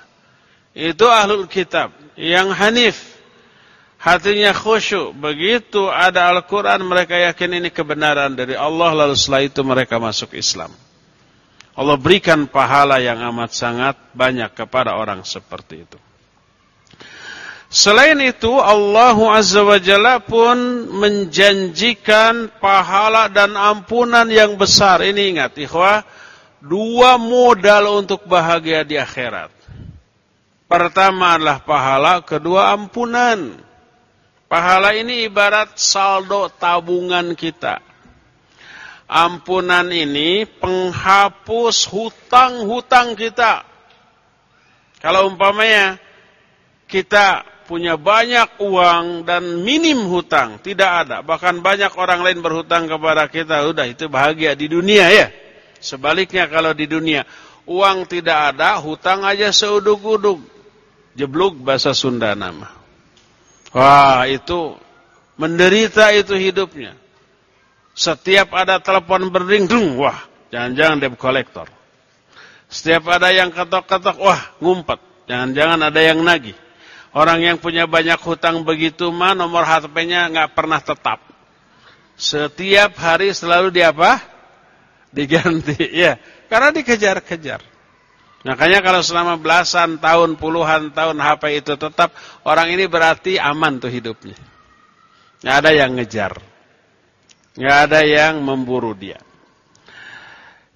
Itu ahlul kitab yang hanif. Hatinya khusyuk. Begitu ada Al-Quran mereka yakin ini kebenaran dari Allah. Lalu setelah itu mereka masuk Islam. Allah berikan pahala yang amat sangat banyak kepada orang seperti itu. Selain itu Allah Azza wa Jalla pun menjanjikan pahala dan ampunan yang besar. Ini ingat ikhwah, dua modal untuk bahagia di akhirat. Pertama adalah pahala, kedua ampunan. Pahala ini ibarat saldo tabungan kita. Ampunan ini penghapus hutang-hutang kita. Kalau umpamanya kita punya banyak uang dan minim hutang, tidak ada. Bahkan banyak orang lain berhutang kepada kita, udah itu bahagia di dunia ya. Sebaliknya kalau di dunia uang tidak ada, hutang aja seuduk-uduk. Jebluk bahasa Sunda nama. Wah, itu menderita itu hidupnya. Setiap ada telepon berding, dung, wah, jangan-jangan debt collector. Setiap ada yang ketok-ketok, wah, ngumpet. Jangan-jangan ada yang nagih. Orang yang punya banyak hutang begitu mah nomor HP-nya nggak pernah tetap. Setiap hari selalu di apa? Diganti, <laughs> ya. Karena dikejar-kejar. Makanya kalau selama belasan tahun, puluhan tahun HP itu tetap, orang ini berarti aman tuh hidupnya. Nggak ada yang ngejar. Nggak ada yang memburu dia.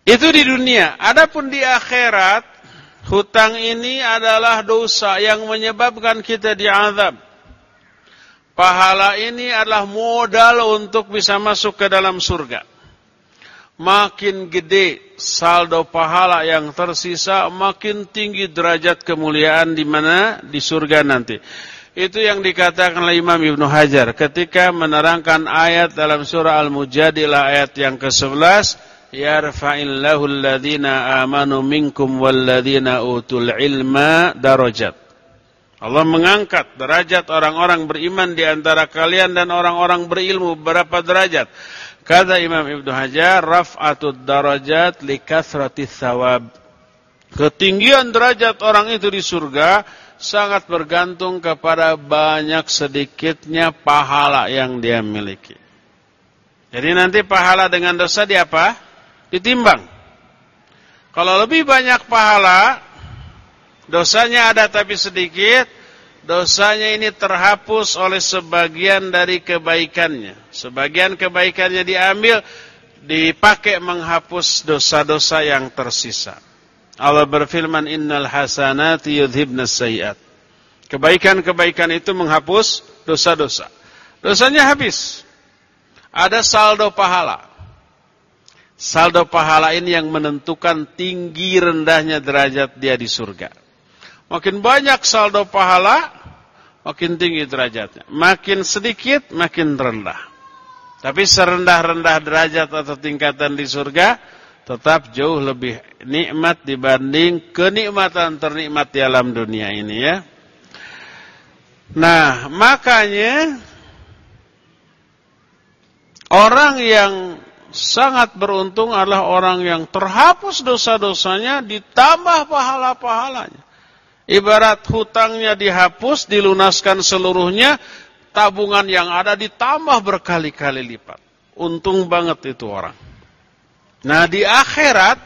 Itu di dunia. Adapun di akhirat, hutang ini adalah dosa yang menyebabkan kita diazab. Pahala ini adalah modal untuk bisa masuk ke dalam surga makin gede saldo pahala yang tersisa, makin tinggi derajat kemuliaan di mana di surga nanti. Itu yang dikatakan oleh Imam Ibnu Hajar ketika menerangkan ayat dalam surah Al-Mujadilah ayat yang ke-11, yarfa'illahu alladhina amanu minkum walladhina utul ilma darajat. Allah mengangkat derajat orang-orang beriman di antara kalian dan orang-orang berilmu berapa derajat? Kata Imam Ibnu Hajar, raf'atud darajat li kathratis thawab. Ketinggian derajat orang itu di surga sangat bergantung kepada banyak sedikitnya pahala yang dia miliki. Jadi nanti pahala dengan dosa di apa? Ditimbang. Kalau lebih banyak pahala, dosanya ada tapi sedikit, dosanya ini terhapus oleh sebagian dari kebaikannya. Sebagian kebaikannya diambil, dipakai menghapus dosa-dosa yang tersisa. Allah berfirman, Innal hasanati yudhibna sayyat. Kebaikan-kebaikan itu menghapus dosa-dosa. Dosanya habis. Ada saldo pahala. Saldo pahala ini yang menentukan tinggi rendahnya derajat dia di surga. Makin banyak saldo pahala, makin tinggi derajatnya. Makin sedikit, makin rendah. Tapi serendah-rendah derajat atau tingkatan di surga, tetap jauh lebih nikmat dibanding kenikmatan ternikmat di alam dunia ini ya. Nah, makanya orang yang sangat beruntung adalah orang yang terhapus dosa-dosanya ditambah pahala-pahalanya. Ibarat hutangnya dihapus, dilunaskan seluruhnya, tabungan yang ada ditambah berkali-kali lipat. Untung banget itu orang. Nah di akhirat,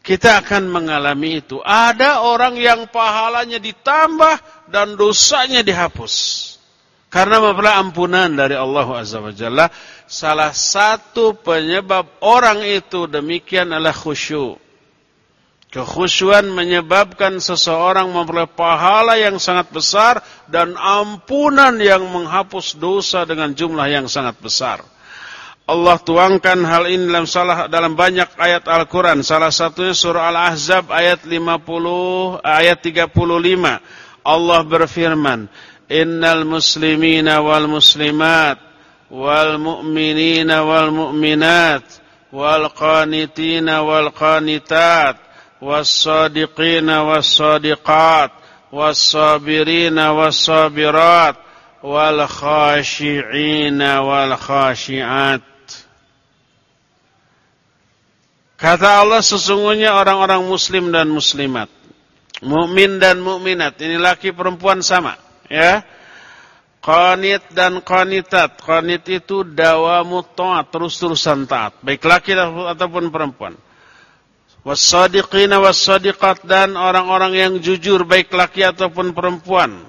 kita akan mengalami itu. Ada orang yang pahalanya ditambah dan dosanya dihapus. Karena memperoleh ampunan dari Allah Azza wa Jalla, salah satu penyebab orang itu demikian adalah khusyuk. Kekhusyuan menyebabkan seseorang memperoleh pahala yang sangat besar dan ampunan yang menghapus dosa dengan jumlah yang sangat besar. Allah tuangkan hal ini dalam salah dalam banyak ayat Al-Qur'an. Salah satunya surah Al-Ahzab ayat 50 ayat 35. Allah berfirman, innal muslimina wal muslimat wal mu'minina wal mu'minat wal qanitina wal qanitat was sadiqina was sadiqat was sabirina was sabirat wal khashi'ina wal khashi'at. Kata Allah sesungguhnya orang-orang muslim dan muslimat, mukmin dan mukminat, ini laki perempuan sama ya. Qanit dan qanitat. Qanit itu dawamu ta'at, terus-terusan taat. Baik laki ataupun perempuan. Wassadiqina wassadiqat dan orang-orang yang jujur baik laki ataupun perempuan.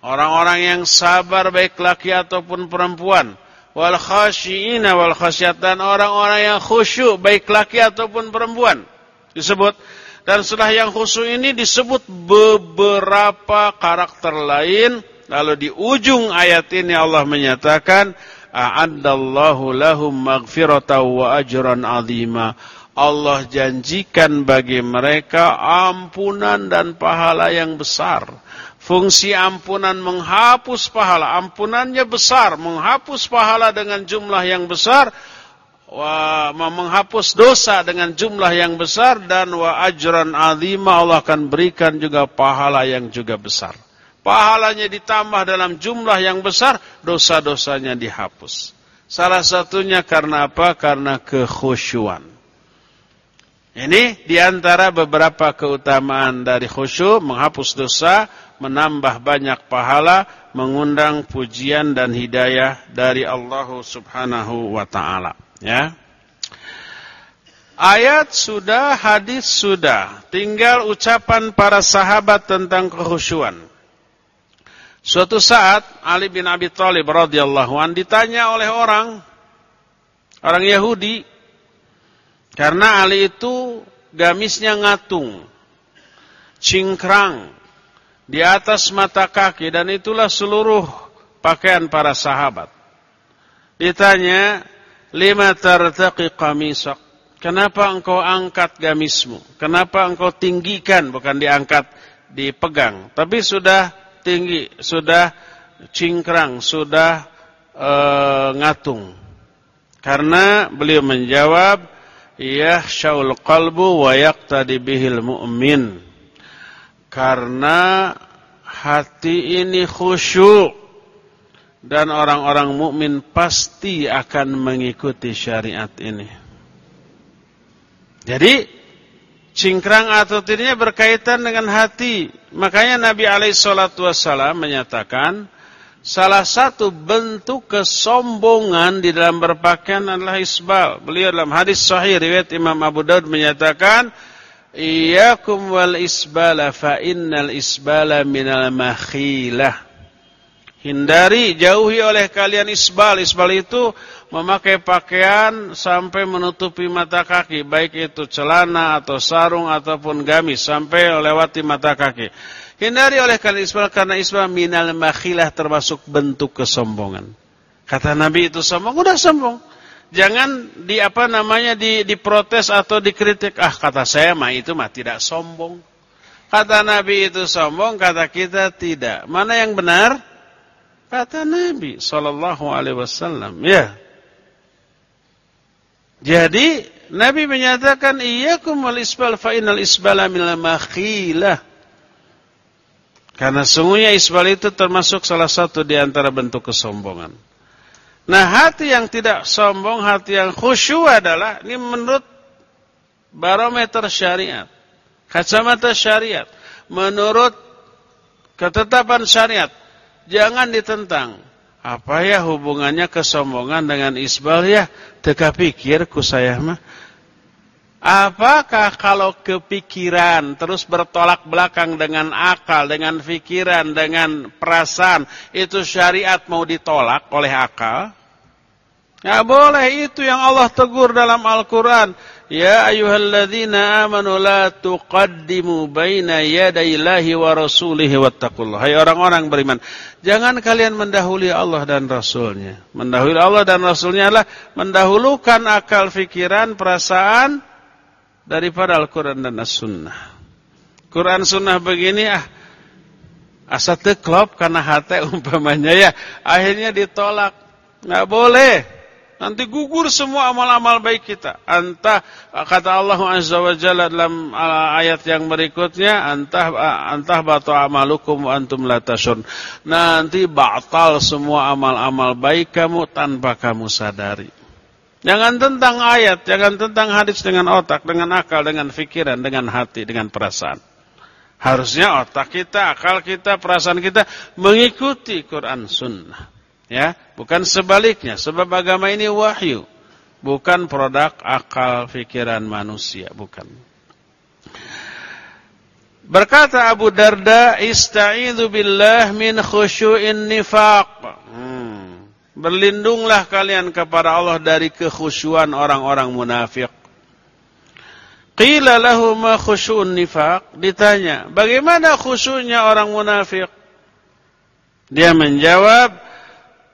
Orang-orang yang sabar baik laki ataupun perempuan. Wal khasyiina wal dan orang-orang yang khusyuk baik laki ataupun perempuan. Disebut dan setelah yang khusyuk ini disebut beberapa karakter lain. Lalu di ujung ayat ini Allah menyatakan, A'addallahu lahum maghfirata wa ajran azima. Allah janjikan bagi mereka ampunan dan pahala yang besar. Fungsi ampunan menghapus pahala. Ampunannya besar, menghapus pahala dengan jumlah yang besar wa menghapus dosa dengan jumlah yang besar dan wa ajran azima Allah akan berikan juga pahala yang juga besar. Pahalanya ditambah dalam jumlah yang besar, dosa-dosanya dihapus. Salah satunya karena apa? Karena kekhusyuan. Ini di antara beberapa keutamaan dari khusyuk, menghapus dosa, menambah banyak pahala, mengundang pujian dan hidayah dari Allah subhanahu wa ta'ala. Ya. Ayat sudah, hadis sudah. Tinggal ucapan para sahabat tentang kehusuan. Suatu saat Ali bin Abi Thalib radhiyallahu an ditanya oleh orang orang Yahudi karena Ali itu gamisnya ngatung, cingkrang di atas mata kaki dan itulah seluruh pakaian para sahabat. Ditanya, Lima tartaqi qamisak. Kenapa engkau angkat gamismu? Kenapa engkau tinggikan bukan diangkat, dipegang, tapi sudah tinggi, sudah cingkrang, sudah e, ngatung. Karena beliau menjawab, yahsyaul qalbu wa yaqtadi bihil mu'min. Karena hati ini khusyuk dan orang-orang mukmin pasti akan mengikuti syariat ini. Jadi cingkrang atau tidaknya berkaitan dengan hati. Makanya Nabi alaihi menyatakan salah satu bentuk kesombongan di dalam berpakaian adalah isbal. Beliau dalam hadis sahih riwayat Imam Abu Daud menyatakan Iyakum wal isbala fa innal isbala minal makhilah Hindari, jauhi oleh kalian isbal. Isbal itu memakai pakaian sampai menutupi mata kaki. Baik itu celana atau sarung ataupun gamis sampai lewati mata kaki. Hindari oleh kalian isbal karena isbal minal makhilah termasuk bentuk kesombongan. Kata Nabi itu sombong, udah sombong. Jangan di apa namanya di diprotes atau dikritik. Ah kata saya mah itu mah tidak sombong. Kata Nabi itu sombong, kata kita tidak. Mana yang benar? Kata Nabi sallallahu alaihi wasallam, ya. Jadi Nabi menyatakan iyyakum wal isbal fa innal isbala minal. Karena sungguhnya isbal itu termasuk salah satu di antara bentuk kesombongan. Nah hati yang tidak sombong, hati yang khusyuk adalah, ini menurut barometer syariat, kacamata syariat, menurut ketetapan syariat, jangan ditentang. Apa ya hubungannya kesombongan dengan isbal ya? Teka pikir ku saya mah. Apakah kalau kepikiran terus bertolak belakang dengan akal, dengan pikiran, dengan perasaan, itu syariat mau ditolak oleh akal? Ya boleh itu yang Allah tegur dalam Al-Quran. Ya ayuhalladzina amanu la tuqaddimu baina yadayillahi wa rasulihi wattaqullah. Hai orang-orang beriman. Jangan kalian mendahului Allah dan Rasulnya. Mendahului Allah dan Rasulnya adalah mendahulukan akal, fikiran, perasaan, daripada Al-Quran dan As-Sunnah. Quran Sunnah begini ah asa teklop karena hati umpamanya ya akhirnya ditolak nggak boleh nanti gugur semua amal-amal baik kita antah kata Allah azza wa jalla dalam ayat yang berikutnya antah antah batu amalukum antum la nanti batal semua amal-amal baik kamu tanpa kamu sadari Jangan tentang ayat, jangan tentang hadis dengan otak, dengan akal, dengan fikiran, dengan hati, dengan perasaan. Harusnya otak kita, akal kita, perasaan kita mengikuti Quran Sunnah. Ya, bukan sebaliknya. Sebab agama ini wahyu, bukan produk akal, fikiran manusia, bukan. Berkata Abu Darda, "Ista'idzu billah min khusyu'in nifaq." Hmm. Berlindunglah kalian kepada Allah dari kekhusyuan orang-orang munafik. Qila lahu ma khusyun nifaq? Ditanya, bagaimana khusyunya orang munafik? Dia menjawab,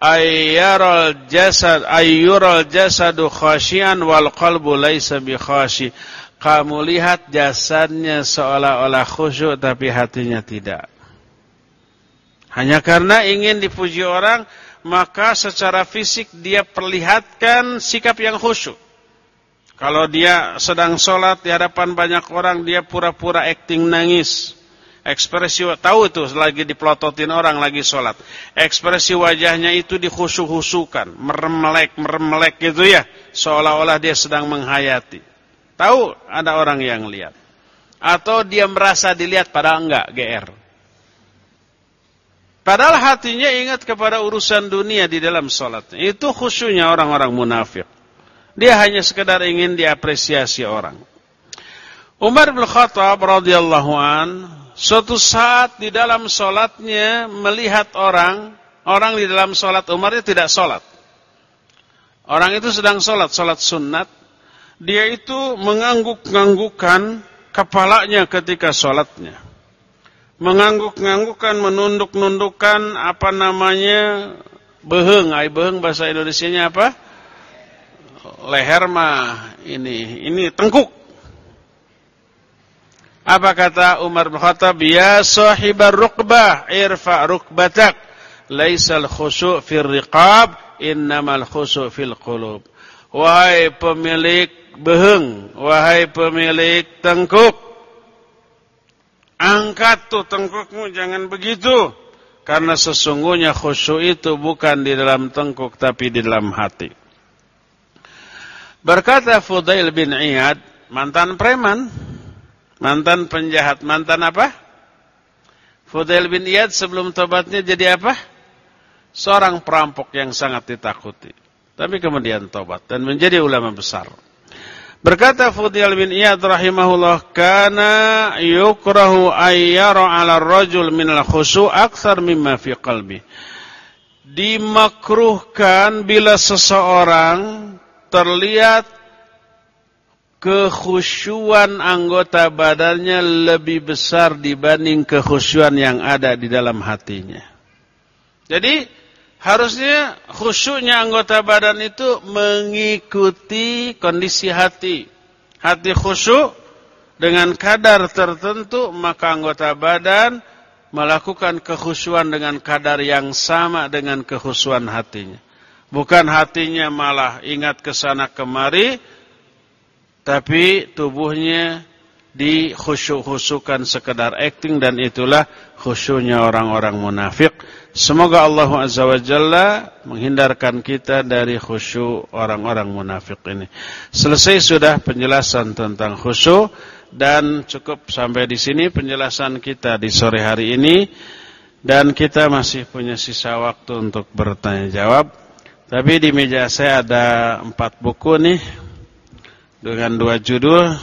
ayyaral jasad ayyural jasadu khasyian wal qalbu laisa bi khashi. Kamu lihat jasadnya seolah-olah khusyuk tapi hatinya tidak. Hanya karena ingin dipuji orang, maka secara fisik dia perlihatkan sikap yang khusyuk. Kalau dia sedang sholat di hadapan banyak orang, dia pura-pura acting nangis. Ekspresi, tahu itu lagi dipelototin orang lagi sholat. Ekspresi wajahnya itu dikhusyuk-husukan. Meremelek, meremelek gitu ya. Seolah-olah dia sedang menghayati. Tahu ada orang yang lihat. Atau dia merasa dilihat padahal enggak, GR. Padahal hatinya ingat kepada urusan dunia di dalam sholatnya. Itu khusyuknya orang-orang munafik. Dia hanya sekedar ingin diapresiasi orang. Umar bin Khattab radhiyallahu an suatu saat di dalam sholatnya melihat orang, orang di dalam sholat Umar itu tidak sholat. Orang itu sedang sholat, sholat sunat. Dia itu mengangguk-nganggukan kepalanya ketika sholatnya mengangguk-nganggukan, menunduk-nundukkan apa namanya beheng, ay beheng bahasa Indonesianya apa? Leher mah ini, ini tengkuk. Apa kata Umar bin Khattab? Ya sahibar rukbah, irfa rukbatak. Laisal khusyu' fil riqab, innamal khusyu' fil qulub. Wahai pemilik beheng, wahai pemilik tengkuk, Angkat tuh tengkukmu, jangan begitu. Karena sesungguhnya khusyuk itu bukan di dalam tengkuk, tapi di dalam hati. Berkata Fudail bin Iyad, mantan preman, mantan penjahat, mantan apa? Fudail bin Iyad sebelum tobatnya jadi apa? Seorang perampok yang sangat ditakuti. Tapi kemudian tobat dan menjadi ulama besar. Berkata Fudiyal bin Iyad rahimahullah, "Kana yukrahu ayyara 'ala ar-rajul min al-khusyu' mimma fi qalbi." Dimakruhkan bila seseorang terlihat kekhusyuan anggota badannya lebih besar dibanding kekhusyuan yang ada di dalam hatinya. Jadi Harusnya khusyuknya anggota badan itu mengikuti kondisi hati. Hati khusyuk dengan kadar tertentu maka anggota badan melakukan kekhusyuan dengan kadar yang sama dengan kekhusyuan hatinya. Bukan hatinya malah ingat ke sana kemari tapi tubuhnya dikhusyuk-khusyukan sekedar acting dan itulah khusyuknya orang-orang munafik Semoga Allah Azza wa Jalla menghindarkan kita dari khusyuk orang-orang munafik ini. Selesai sudah penjelasan tentang khusyuk dan cukup sampai di sini penjelasan kita di sore hari ini dan kita masih punya sisa waktu untuk bertanya jawab. Tapi di meja saya ada empat buku nih dengan dua judul.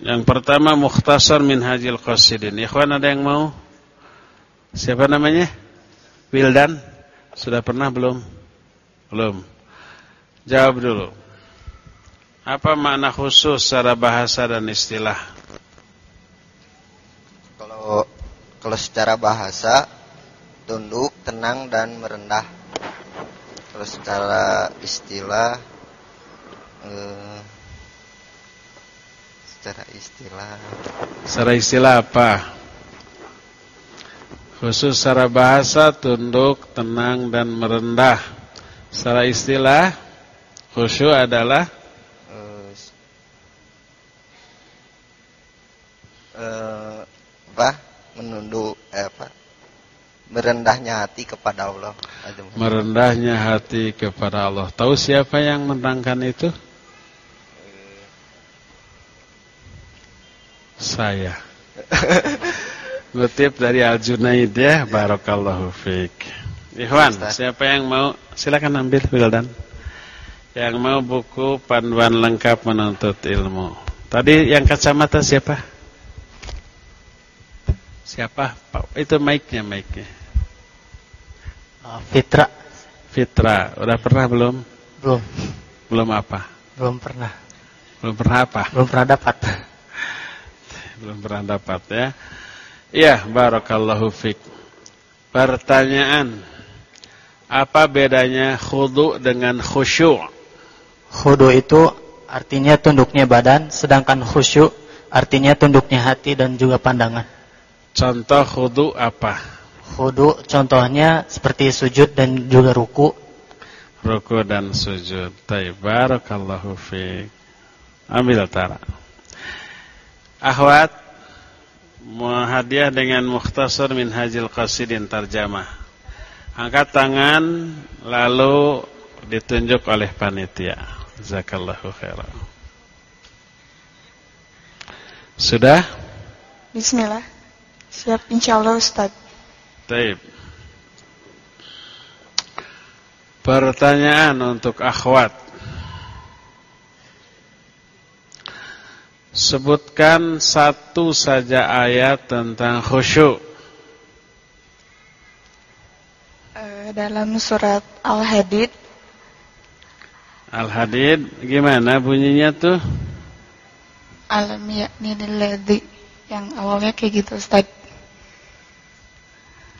Yang pertama Mukhtasar Minhajil Qasidin. Ikhwan ada yang mau? Siapa namanya? Wildan. Sudah pernah belum? Belum. Jawab dulu. Apa makna khusus secara bahasa dan istilah? Kalau kalau secara bahasa tunduk, tenang dan merendah. Kalau secara istilah eh, secara istilah Secara istilah apa? Khusus secara bahasa tunduk, tenang dan merendah. Secara istilah khusyuk adalah uh, uh, apa? Menunduk eh, apa? Merendahnya hati kepada Allah. Merendahnya hati kepada Allah. Tahu siapa yang menerangkan itu? Saya. Ngutip <laughs> dari Al-Junaid ya, barakallahu fiik. Ikhwan, siapa yang mau silakan ambil Wildan. Yang mau buku panduan lengkap menuntut ilmu. Tadi yang kacamata siapa? Siapa? Itu mic-nya, mic-nya. Uh, Fitra. Fitra, udah pernah belum? Belum. Belum apa? Belum pernah. Belum pernah apa? Belum pernah dapat. Belum pernah dapat ya. Ya, barakallahu fik. Pertanyaan. Apa bedanya khudu dengan khusyuk? Khudu itu artinya tunduknya badan, sedangkan khusyuk artinya tunduknya hati dan juga pandangan. Contoh khudu apa? Khudu contohnya seperti sujud dan juga ruku. Ruku dan sujud. Taib. Barakallahu fik. Ambil tara. Ahwat hadiah dengan mukhtasar min hajil qasidin tarjamah. Angkat tangan lalu ditunjuk oleh panitia. Jazakallahu khairan. Sudah? Bismillah. Siap insyaallah Ustaz. Baik. Pertanyaan untuk akhwat. Sebutkan satu saja ayat tentang khusyuk. Uh, dalam surat Al-Hadid. Al-Hadid gimana bunyinya tuh? Alam ya'ninilladzi yang awalnya kayak gitu Ustaz.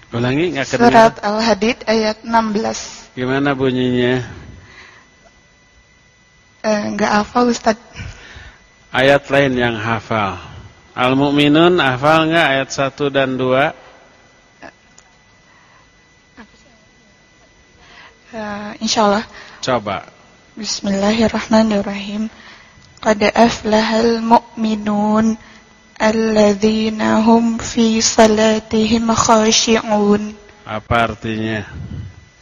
Ulangi enggak Surat Al-Hadid ayat 16. Gimana bunyinya? Eh, enggak hafal Ustaz ayat lain yang hafal. Al-Mu'minun hafal enggak ayat 1 dan 2? Uh, eh, insyaallah. Coba. Bismillahirrahmanirrahim. Qad aflahal mu'minun alladzina hum fi salatihim khashi'un. Apa artinya?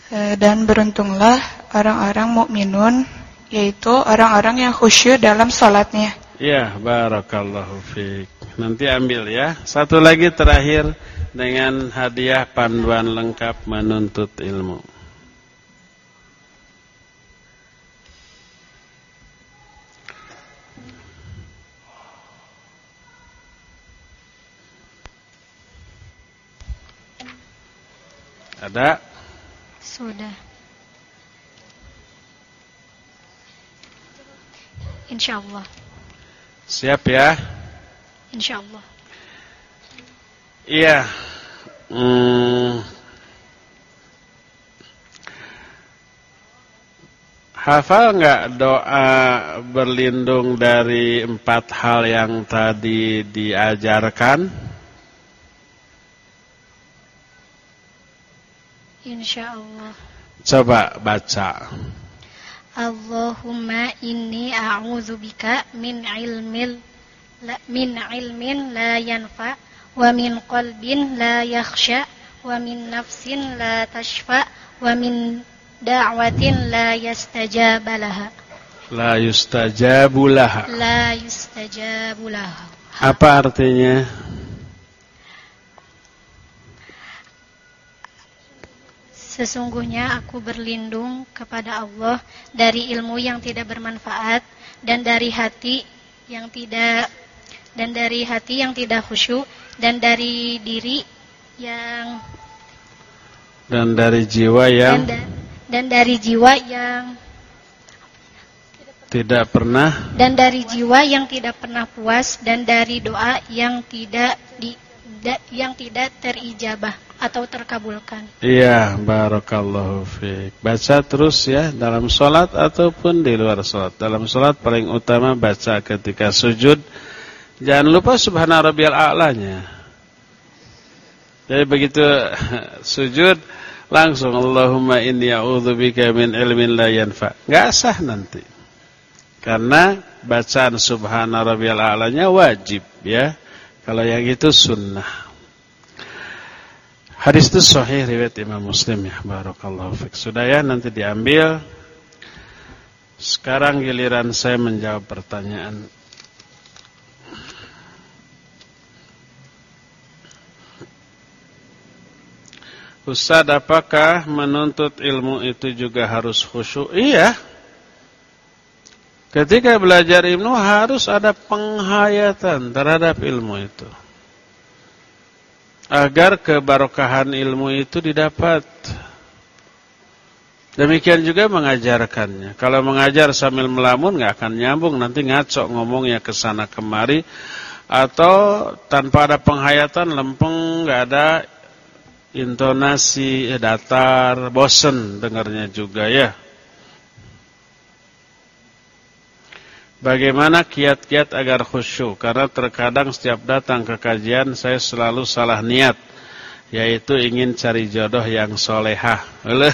Uh, dan beruntunglah orang-orang mukminun yaitu orang-orang yang khusyuk dalam salatnya. Ya, barakallahu fiik. Nanti ambil ya. Satu lagi terakhir dengan hadiah panduan lengkap menuntut ilmu. Ada? Sudah. Insyaallah. Siap ya? Insyaallah. Iya. Hmm. Hafal nggak doa berlindung dari empat hal yang tadi diajarkan? Insya Allah. Coba baca. Allahumma inni a'udzubika min ilmin min ilmin la yanfa wa min qalbin la yakhsha wa min nafsin la tashfa wa min da'watin la yastajabalaha la yustajabulaha. la yustajabulaha. apa artinya Sesungguhnya aku berlindung kepada Allah dari ilmu yang tidak bermanfaat dan dari hati yang tidak dan dari hati yang tidak khusyuk dan dari diri yang dan dari jiwa yang dan, da, dan dari jiwa yang tidak pernah dan dari jiwa yang tidak pernah puas dan dari doa yang tidak di, da, yang tidak terijabah atau terkabulkan. Iya, barakallahu fiik. Baca terus ya dalam sholat ataupun di luar sholat. Dalam sholat paling utama baca ketika sujud. Jangan lupa subhana rabbiyal a'lanya. Jadi begitu <laughs> sujud langsung Allahumma inni a'udzubika min ilmin la yanfa. Enggak sah nanti. Karena bacaan subhana rabbiyal a'lanya wajib ya. Kalau yang itu sunnah. Hadis itu sahih riwayat Imam Muslim ya. Barakallahu fiik. Sudah ya nanti diambil. Sekarang giliran saya menjawab pertanyaan. Ustaz, apakah menuntut ilmu itu juga harus khusyuk? Iya. Ketika belajar ilmu harus ada penghayatan terhadap ilmu itu. Agar kebarokahan ilmu itu didapat. Demikian juga mengajarkannya. Kalau mengajar sambil melamun nggak akan nyambung, nanti ngaco ngomongnya ke sana kemari atau tanpa ada penghayatan lempeng, nggak ada intonasi eh, datar, bosen dengarnya juga ya. Bagaimana kiat-kiat agar khusyuk? Karena terkadang setiap datang ke kajian saya selalu salah niat, yaitu ingin cari jodoh yang solehah. <laughs>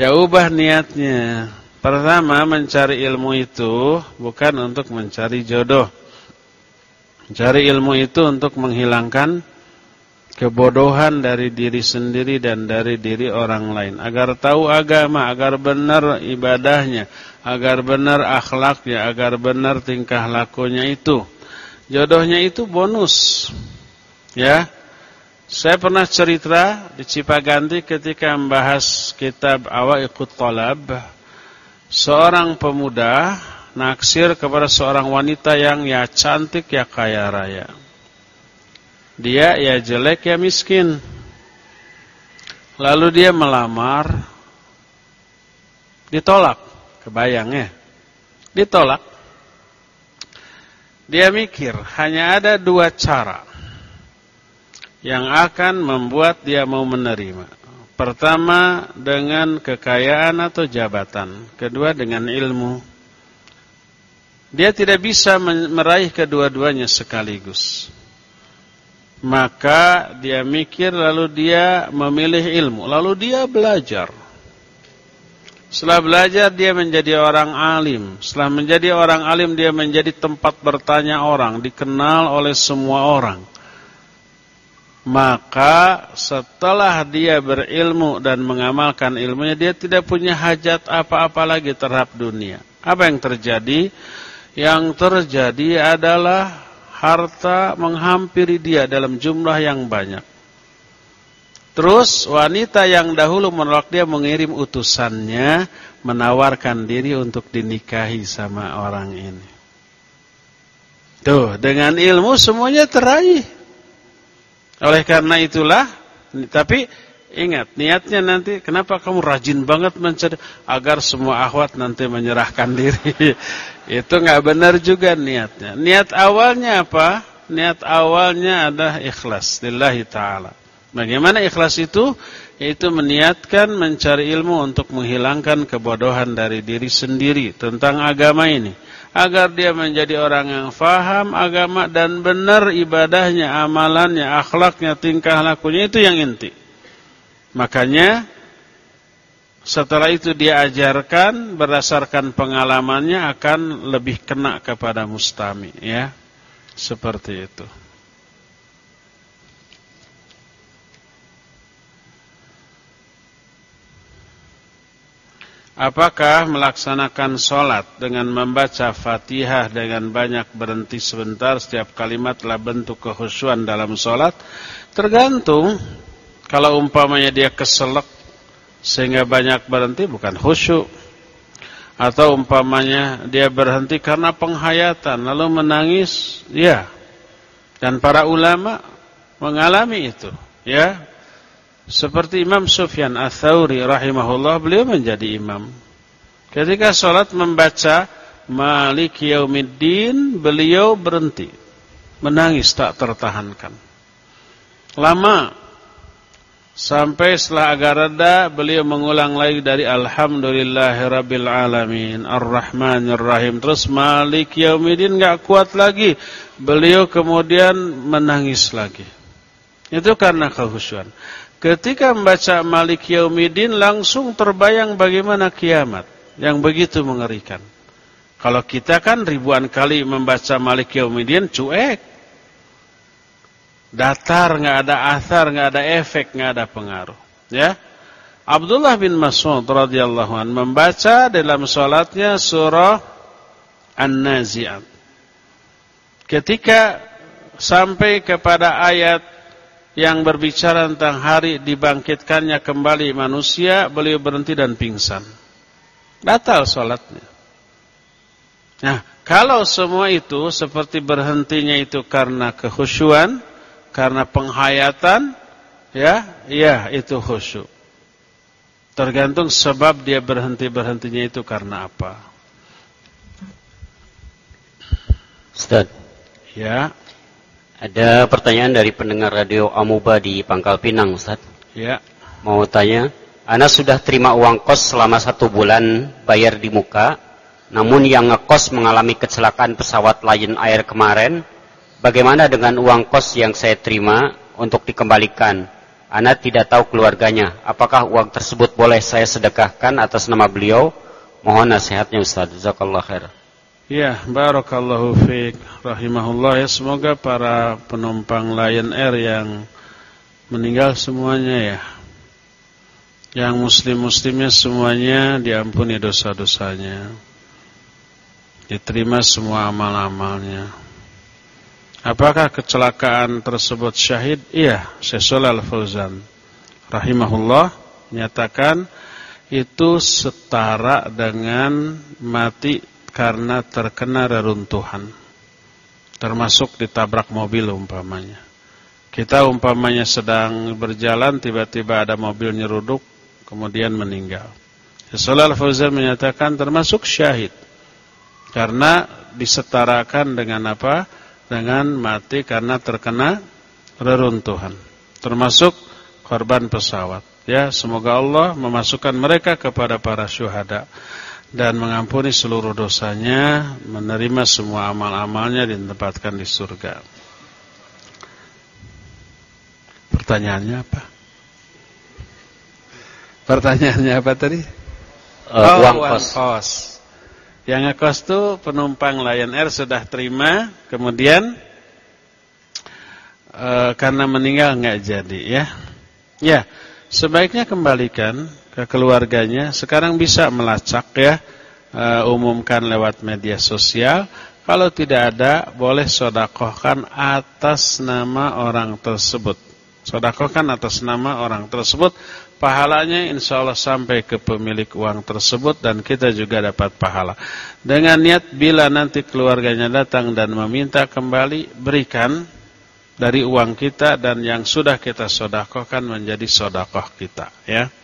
ya ubah niatnya. Pertama mencari ilmu itu bukan untuk mencari jodoh. Cari ilmu itu untuk menghilangkan kebodohan dari diri sendiri dan dari diri orang lain. Agar tahu agama, agar benar ibadahnya, agar benar akhlaknya, agar benar tingkah lakunya itu. Jodohnya itu bonus. Ya. Saya pernah cerita di Cipaganti ketika membahas kitab Awaiqut Talab. Seorang pemuda naksir kepada seorang wanita yang ya cantik ya kaya raya. Dia ya jelek ya miskin. Lalu dia melamar, ditolak, kebayang ya, ditolak. Dia mikir hanya ada dua cara yang akan membuat dia mau menerima. Pertama dengan kekayaan atau jabatan, kedua dengan ilmu. Dia tidak bisa meraih kedua-duanya sekaligus. Maka dia mikir lalu dia memilih ilmu. Lalu dia belajar. Setelah belajar dia menjadi orang alim. Setelah menjadi orang alim dia menjadi tempat bertanya orang. Dikenal oleh semua orang. Maka setelah dia berilmu dan mengamalkan ilmunya dia tidak punya hajat apa-apa lagi terhadap dunia. Apa yang terjadi? yang terjadi adalah harta menghampiri dia dalam jumlah yang banyak. Terus wanita yang dahulu menolak dia mengirim utusannya menawarkan diri untuk dinikahi sama orang ini. Tuh, dengan ilmu semuanya teraih. Oleh karena itulah, tapi Ingat, niatnya nanti kenapa kamu rajin banget mencari agar semua akhwat nanti menyerahkan diri. <laughs> Itu nggak benar juga niatnya. Niat awalnya apa? Niat awalnya adalah ikhlas lillahi taala. Bagaimana ikhlas itu? Yaitu meniatkan mencari ilmu untuk menghilangkan kebodohan dari diri sendiri tentang agama ini. Agar dia menjadi orang yang faham agama dan benar ibadahnya, amalannya, akhlaknya, tingkah lakunya itu yang inti. Makanya setelah itu dia ajarkan berdasarkan pengalamannya akan lebih kena kepada mustami ya. Seperti itu. Apakah melaksanakan sholat dengan membaca fatihah dengan banyak berhenti sebentar setiap kalimat kalimatlah bentuk kehusuan dalam sholat? Tergantung kalau umpamanya dia keselak sehingga banyak berhenti bukan khusyuk. Atau umpamanya dia berhenti karena penghayatan lalu menangis, ya. Dan para ulama mengalami itu, ya. Seperti Imam Sufyan Ats-Tsauri rahimahullah beliau menjadi imam. Ketika sholat membaca Malik Yaumiddin beliau berhenti. Menangis tak tertahankan. Lama sampai setelah agak reda beliau mengulang lagi dari Alhamdulillahirabbil alamin Ar-Rahmanir Rahim terus Malik Yaumiddin enggak kuat lagi. Beliau kemudian menangis lagi. Itu karena kehusuan. Ketika membaca Malik Yaumidin langsung terbayang bagaimana kiamat yang begitu mengerikan. Kalau kita kan ribuan kali membaca Malik Yaumidin cuek. Datar, nggak ada asar, nggak ada efek, nggak ada pengaruh. Ya. Abdullah bin Mas'ud radhiyallahu an membaca dalam salatnya surah An-Nazi'at. Ketika sampai kepada ayat yang berbicara tentang hari dibangkitkannya kembali manusia, beliau berhenti dan pingsan. Batal sholatnya. Nah, kalau semua itu seperti berhentinya itu karena kehusuan, karena penghayatan, ya, ya itu khusyuk. Tergantung sebab dia berhenti-berhentinya itu karena apa. Ustaz. Ya. Ada pertanyaan dari pendengar radio Amuba di Pangkal Pinang, Ustaz. Ya. Mau tanya, Ana sudah terima uang kos selama satu bulan, bayar di muka. Namun yang ngekos mengalami kecelakaan pesawat Lion Air kemarin. Bagaimana dengan uang kos yang saya terima untuk dikembalikan? Ana tidak tahu keluarganya. Apakah uang tersebut boleh saya sedekahkan atas nama beliau? Mohon nasihatnya Ustaz. Jazakallah khair. Ya, barakallahu fiik rahimahullah ya semoga para penumpang Lion Air yang meninggal semuanya ya. Yang muslim-muslimnya semuanya diampuni dosa-dosanya. Diterima semua amal-amalnya. Apakah kecelakaan tersebut syahid? Iya, Syekh Al-Fauzan rahimahullah menyatakan itu setara dengan mati karena terkena reruntuhan. Termasuk ditabrak mobil umpamanya. Kita umpamanya sedang berjalan tiba-tiba ada mobil nyeruduk kemudian meninggal. Rasulullah Fauzan menyatakan termasuk syahid. Karena disetarakan dengan apa? Dengan mati karena terkena reruntuhan. Termasuk korban pesawat. Ya, semoga Allah memasukkan mereka kepada para syuhada dan mengampuni seluruh dosanya, menerima semua amal-amalnya dan ditempatkan di surga. Pertanyaannya apa? Pertanyaannya apa tadi? Uh, oh, uang kos. kos. Yang ngekos tuh penumpang Lion Air sudah terima, kemudian uh, karena meninggal nggak jadi ya. Ya, sebaiknya kembalikan ke keluarganya. Sekarang bisa melacak ya, uh, umumkan lewat media sosial. Kalau tidak ada, boleh sodakohkan atas nama orang tersebut. Sodakohkan atas nama orang tersebut. Pahalanya insya Allah sampai ke pemilik uang tersebut dan kita juga dapat pahala. Dengan niat bila nanti keluarganya datang dan meminta kembali, berikan dari uang kita dan yang sudah kita sodakohkan menjadi sodakoh kita. Ya.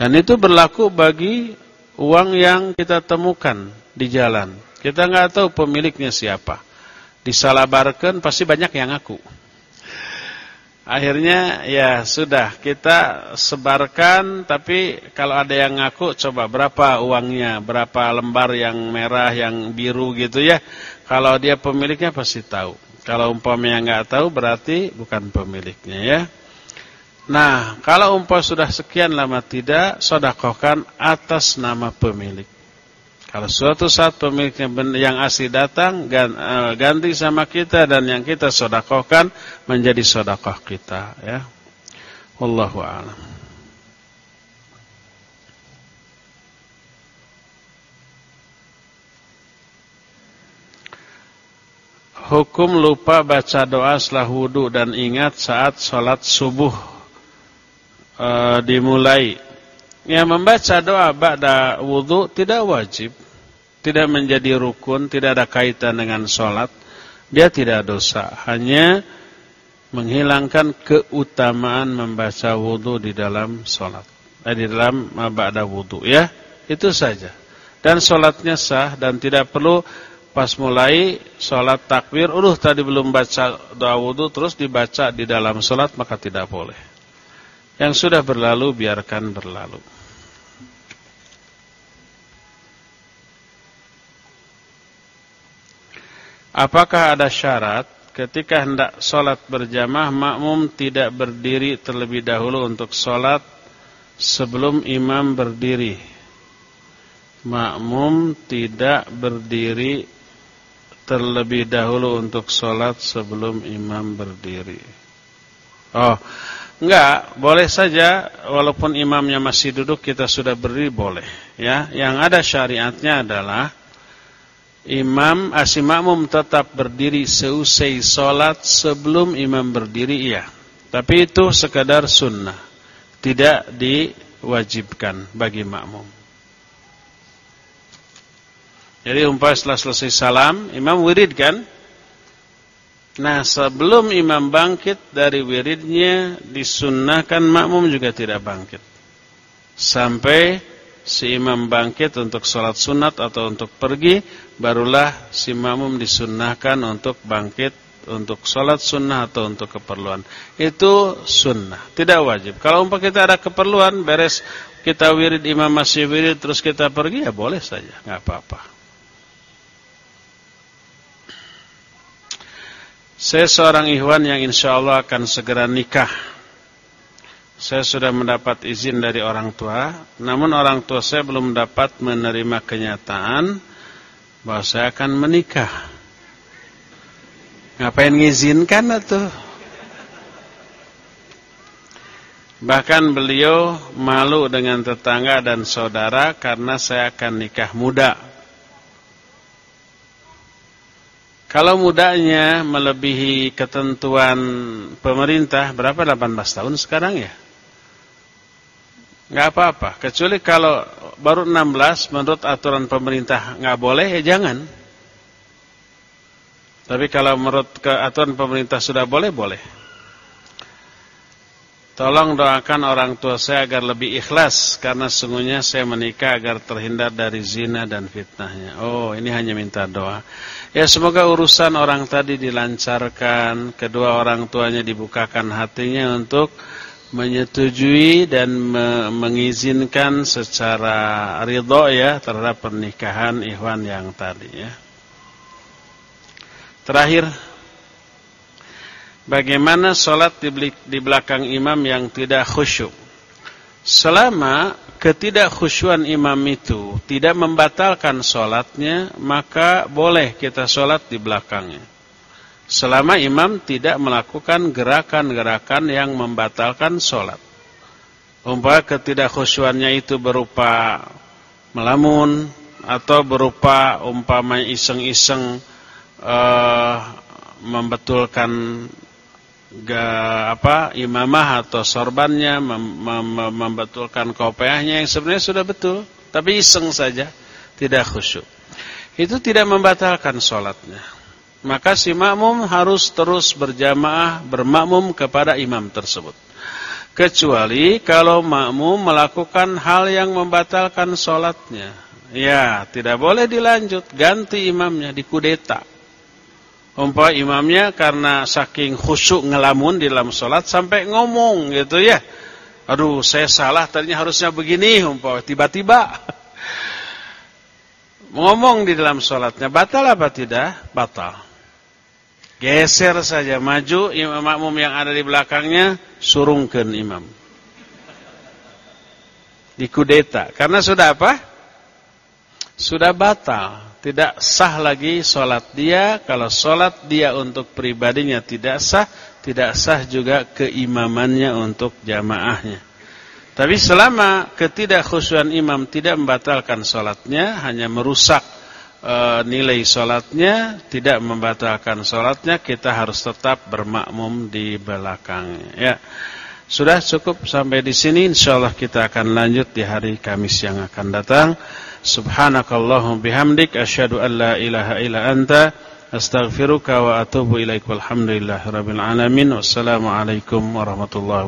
Dan itu berlaku bagi uang yang kita temukan di jalan. Kita nggak tahu pemiliknya siapa. Disalabarkan pasti banyak yang ngaku. Akhirnya ya sudah kita sebarkan tapi kalau ada yang ngaku coba berapa uangnya, berapa lembar yang merah, yang biru gitu ya. Kalau dia pemiliknya pasti tahu. Kalau umpamanya nggak tahu berarti bukan pemiliknya ya. Nah, kalau umpah sudah sekian lama tidak, sodakohkan atas nama pemilik. Kalau suatu saat pemiliknya yang asli datang eh, ganti sama kita dan yang kita sodakohkan menjadi sodakoh kita ya. Wallahu a'lam. Hukum lupa baca doa setelah wudhu dan ingat saat sholat subuh e, dimulai Ya membaca doa ba'da wudhu tidak wajib. Tidak menjadi rukun, tidak ada kaitan dengan sholat. Dia tidak dosa. Hanya menghilangkan keutamaan membaca wudhu di dalam sholat. Eh, di dalam ba'da wudhu ya. Itu saja. Dan sholatnya sah dan tidak perlu pas mulai sholat takbir, udah tadi belum baca doa wudhu, terus dibaca di dalam sholat, maka tidak boleh. Yang sudah berlalu, biarkan berlalu. Apakah ada syarat ketika hendak sholat berjamaah, makmum tidak berdiri terlebih dahulu untuk sholat sebelum imam berdiri? Makmum tidak berdiri terlebih dahulu untuk sholat sebelum imam berdiri. Oh, enggak, boleh saja walaupun imamnya masih duduk kita sudah berdiri boleh. Ya, yang ada syariatnya adalah imam asim makmum tetap berdiri seusai sholat sebelum imam berdiri iya. Tapi itu sekadar sunnah, tidak diwajibkan bagi makmum. Jadi umpah setelah selesai salam, imam wirid kan? Nah sebelum imam bangkit dari wiridnya, disunnahkan makmum juga tidak bangkit. Sampai si imam bangkit untuk sholat sunat atau untuk pergi, barulah si makmum disunnahkan untuk bangkit untuk sholat sunnah atau untuk keperluan. Itu sunnah, tidak wajib. Kalau umpah kita ada keperluan, beres kita wirid, imam masih wirid, terus kita pergi, ya boleh saja, nggak apa-apa. Saya seorang ikhwan yang insya Allah akan segera nikah. Saya sudah mendapat izin dari orang tua, namun orang tua saya belum dapat menerima kenyataan bahwa saya akan menikah. Ngapain ngizinkan atau? Bahkan beliau malu dengan tetangga dan saudara karena saya akan nikah muda. Kalau mudanya melebihi ketentuan pemerintah, berapa 18 tahun sekarang ya? Enggak apa-apa, kecuali kalau baru 16 menurut aturan pemerintah enggak boleh, ya jangan. Tapi kalau menurut aturan pemerintah sudah boleh, boleh. Tolong doakan orang tua saya agar lebih ikhlas karena sungguhnya saya menikah agar terhindar dari zina dan fitnahnya. Oh, ini hanya minta doa. Ya semoga urusan orang tadi dilancarkan, kedua orang tuanya dibukakan hatinya untuk menyetujui dan me mengizinkan secara ridho ya terhadap pernikahan ikhwan yang tadi ya. Terakhir Bagaimana sholat di belakang imam yang tidak khusyuk? Selama ketidakkhusyuan imam itu tidak membatalkan sholatnya, maka boleh kita sholat di belakangnya. Selama imam tidak melakukan gerakan-gerakan yang membatalkan sholat. Umpah ketidakkhusyuannya itu berupa melamun atau berupa umpamanya iseng-iseng uh, membetulkan ga, apa imamah atau sorbannya mem, mem, membetulkan kopiahnya yang sebenarnya sudah betul tapi iseng saja tidak khusyuk itu tidak membatalkan sholatnya maka si makmum harus terus berjamaah bermakmum kepada imam tersebut kecuali kalau makmum melakukan hal yang membatalkan sholatnya ya tidak boleh dilanjut ganti imamnya dikudeta Umpah imamnya karena saking khusyuk ngelamun di dalam sholat sampai ngomong gitu ya. Aduh saya salah tadinya harusnya begini umpah tiba-tiba. <laughs> Ngomong di dalam sholatnya batal apa tidak? Batal. Geser saja maju imam makmum yang ada di belakangnya surungkan imam. Dikudeta. Karena sudah apa? Sudah batal tidak sah lagi sholat dia. Kalau sholat dia untuk pribadinya tidak sah, tidak sah juga keimamannya untuk jamaahnya. Tapi selama ketidakkhusyuan imam tidak membatalkan sholatnya, hanya merusak e, nilai sholatnya tidak membatalkan sholatnya kita harus tetap bermakmum di belakangnya ya sudah cukup sampai di sini. Insyaallah kita akan lanjut di hari Kamis yang akan datang. Subhanakallahum bihamdik asyhadu an la ilaha illa anta astaghfiruka wa atubu ilaik. Walhamdulillahirabbil alamin. Wassalamu warahmatullahi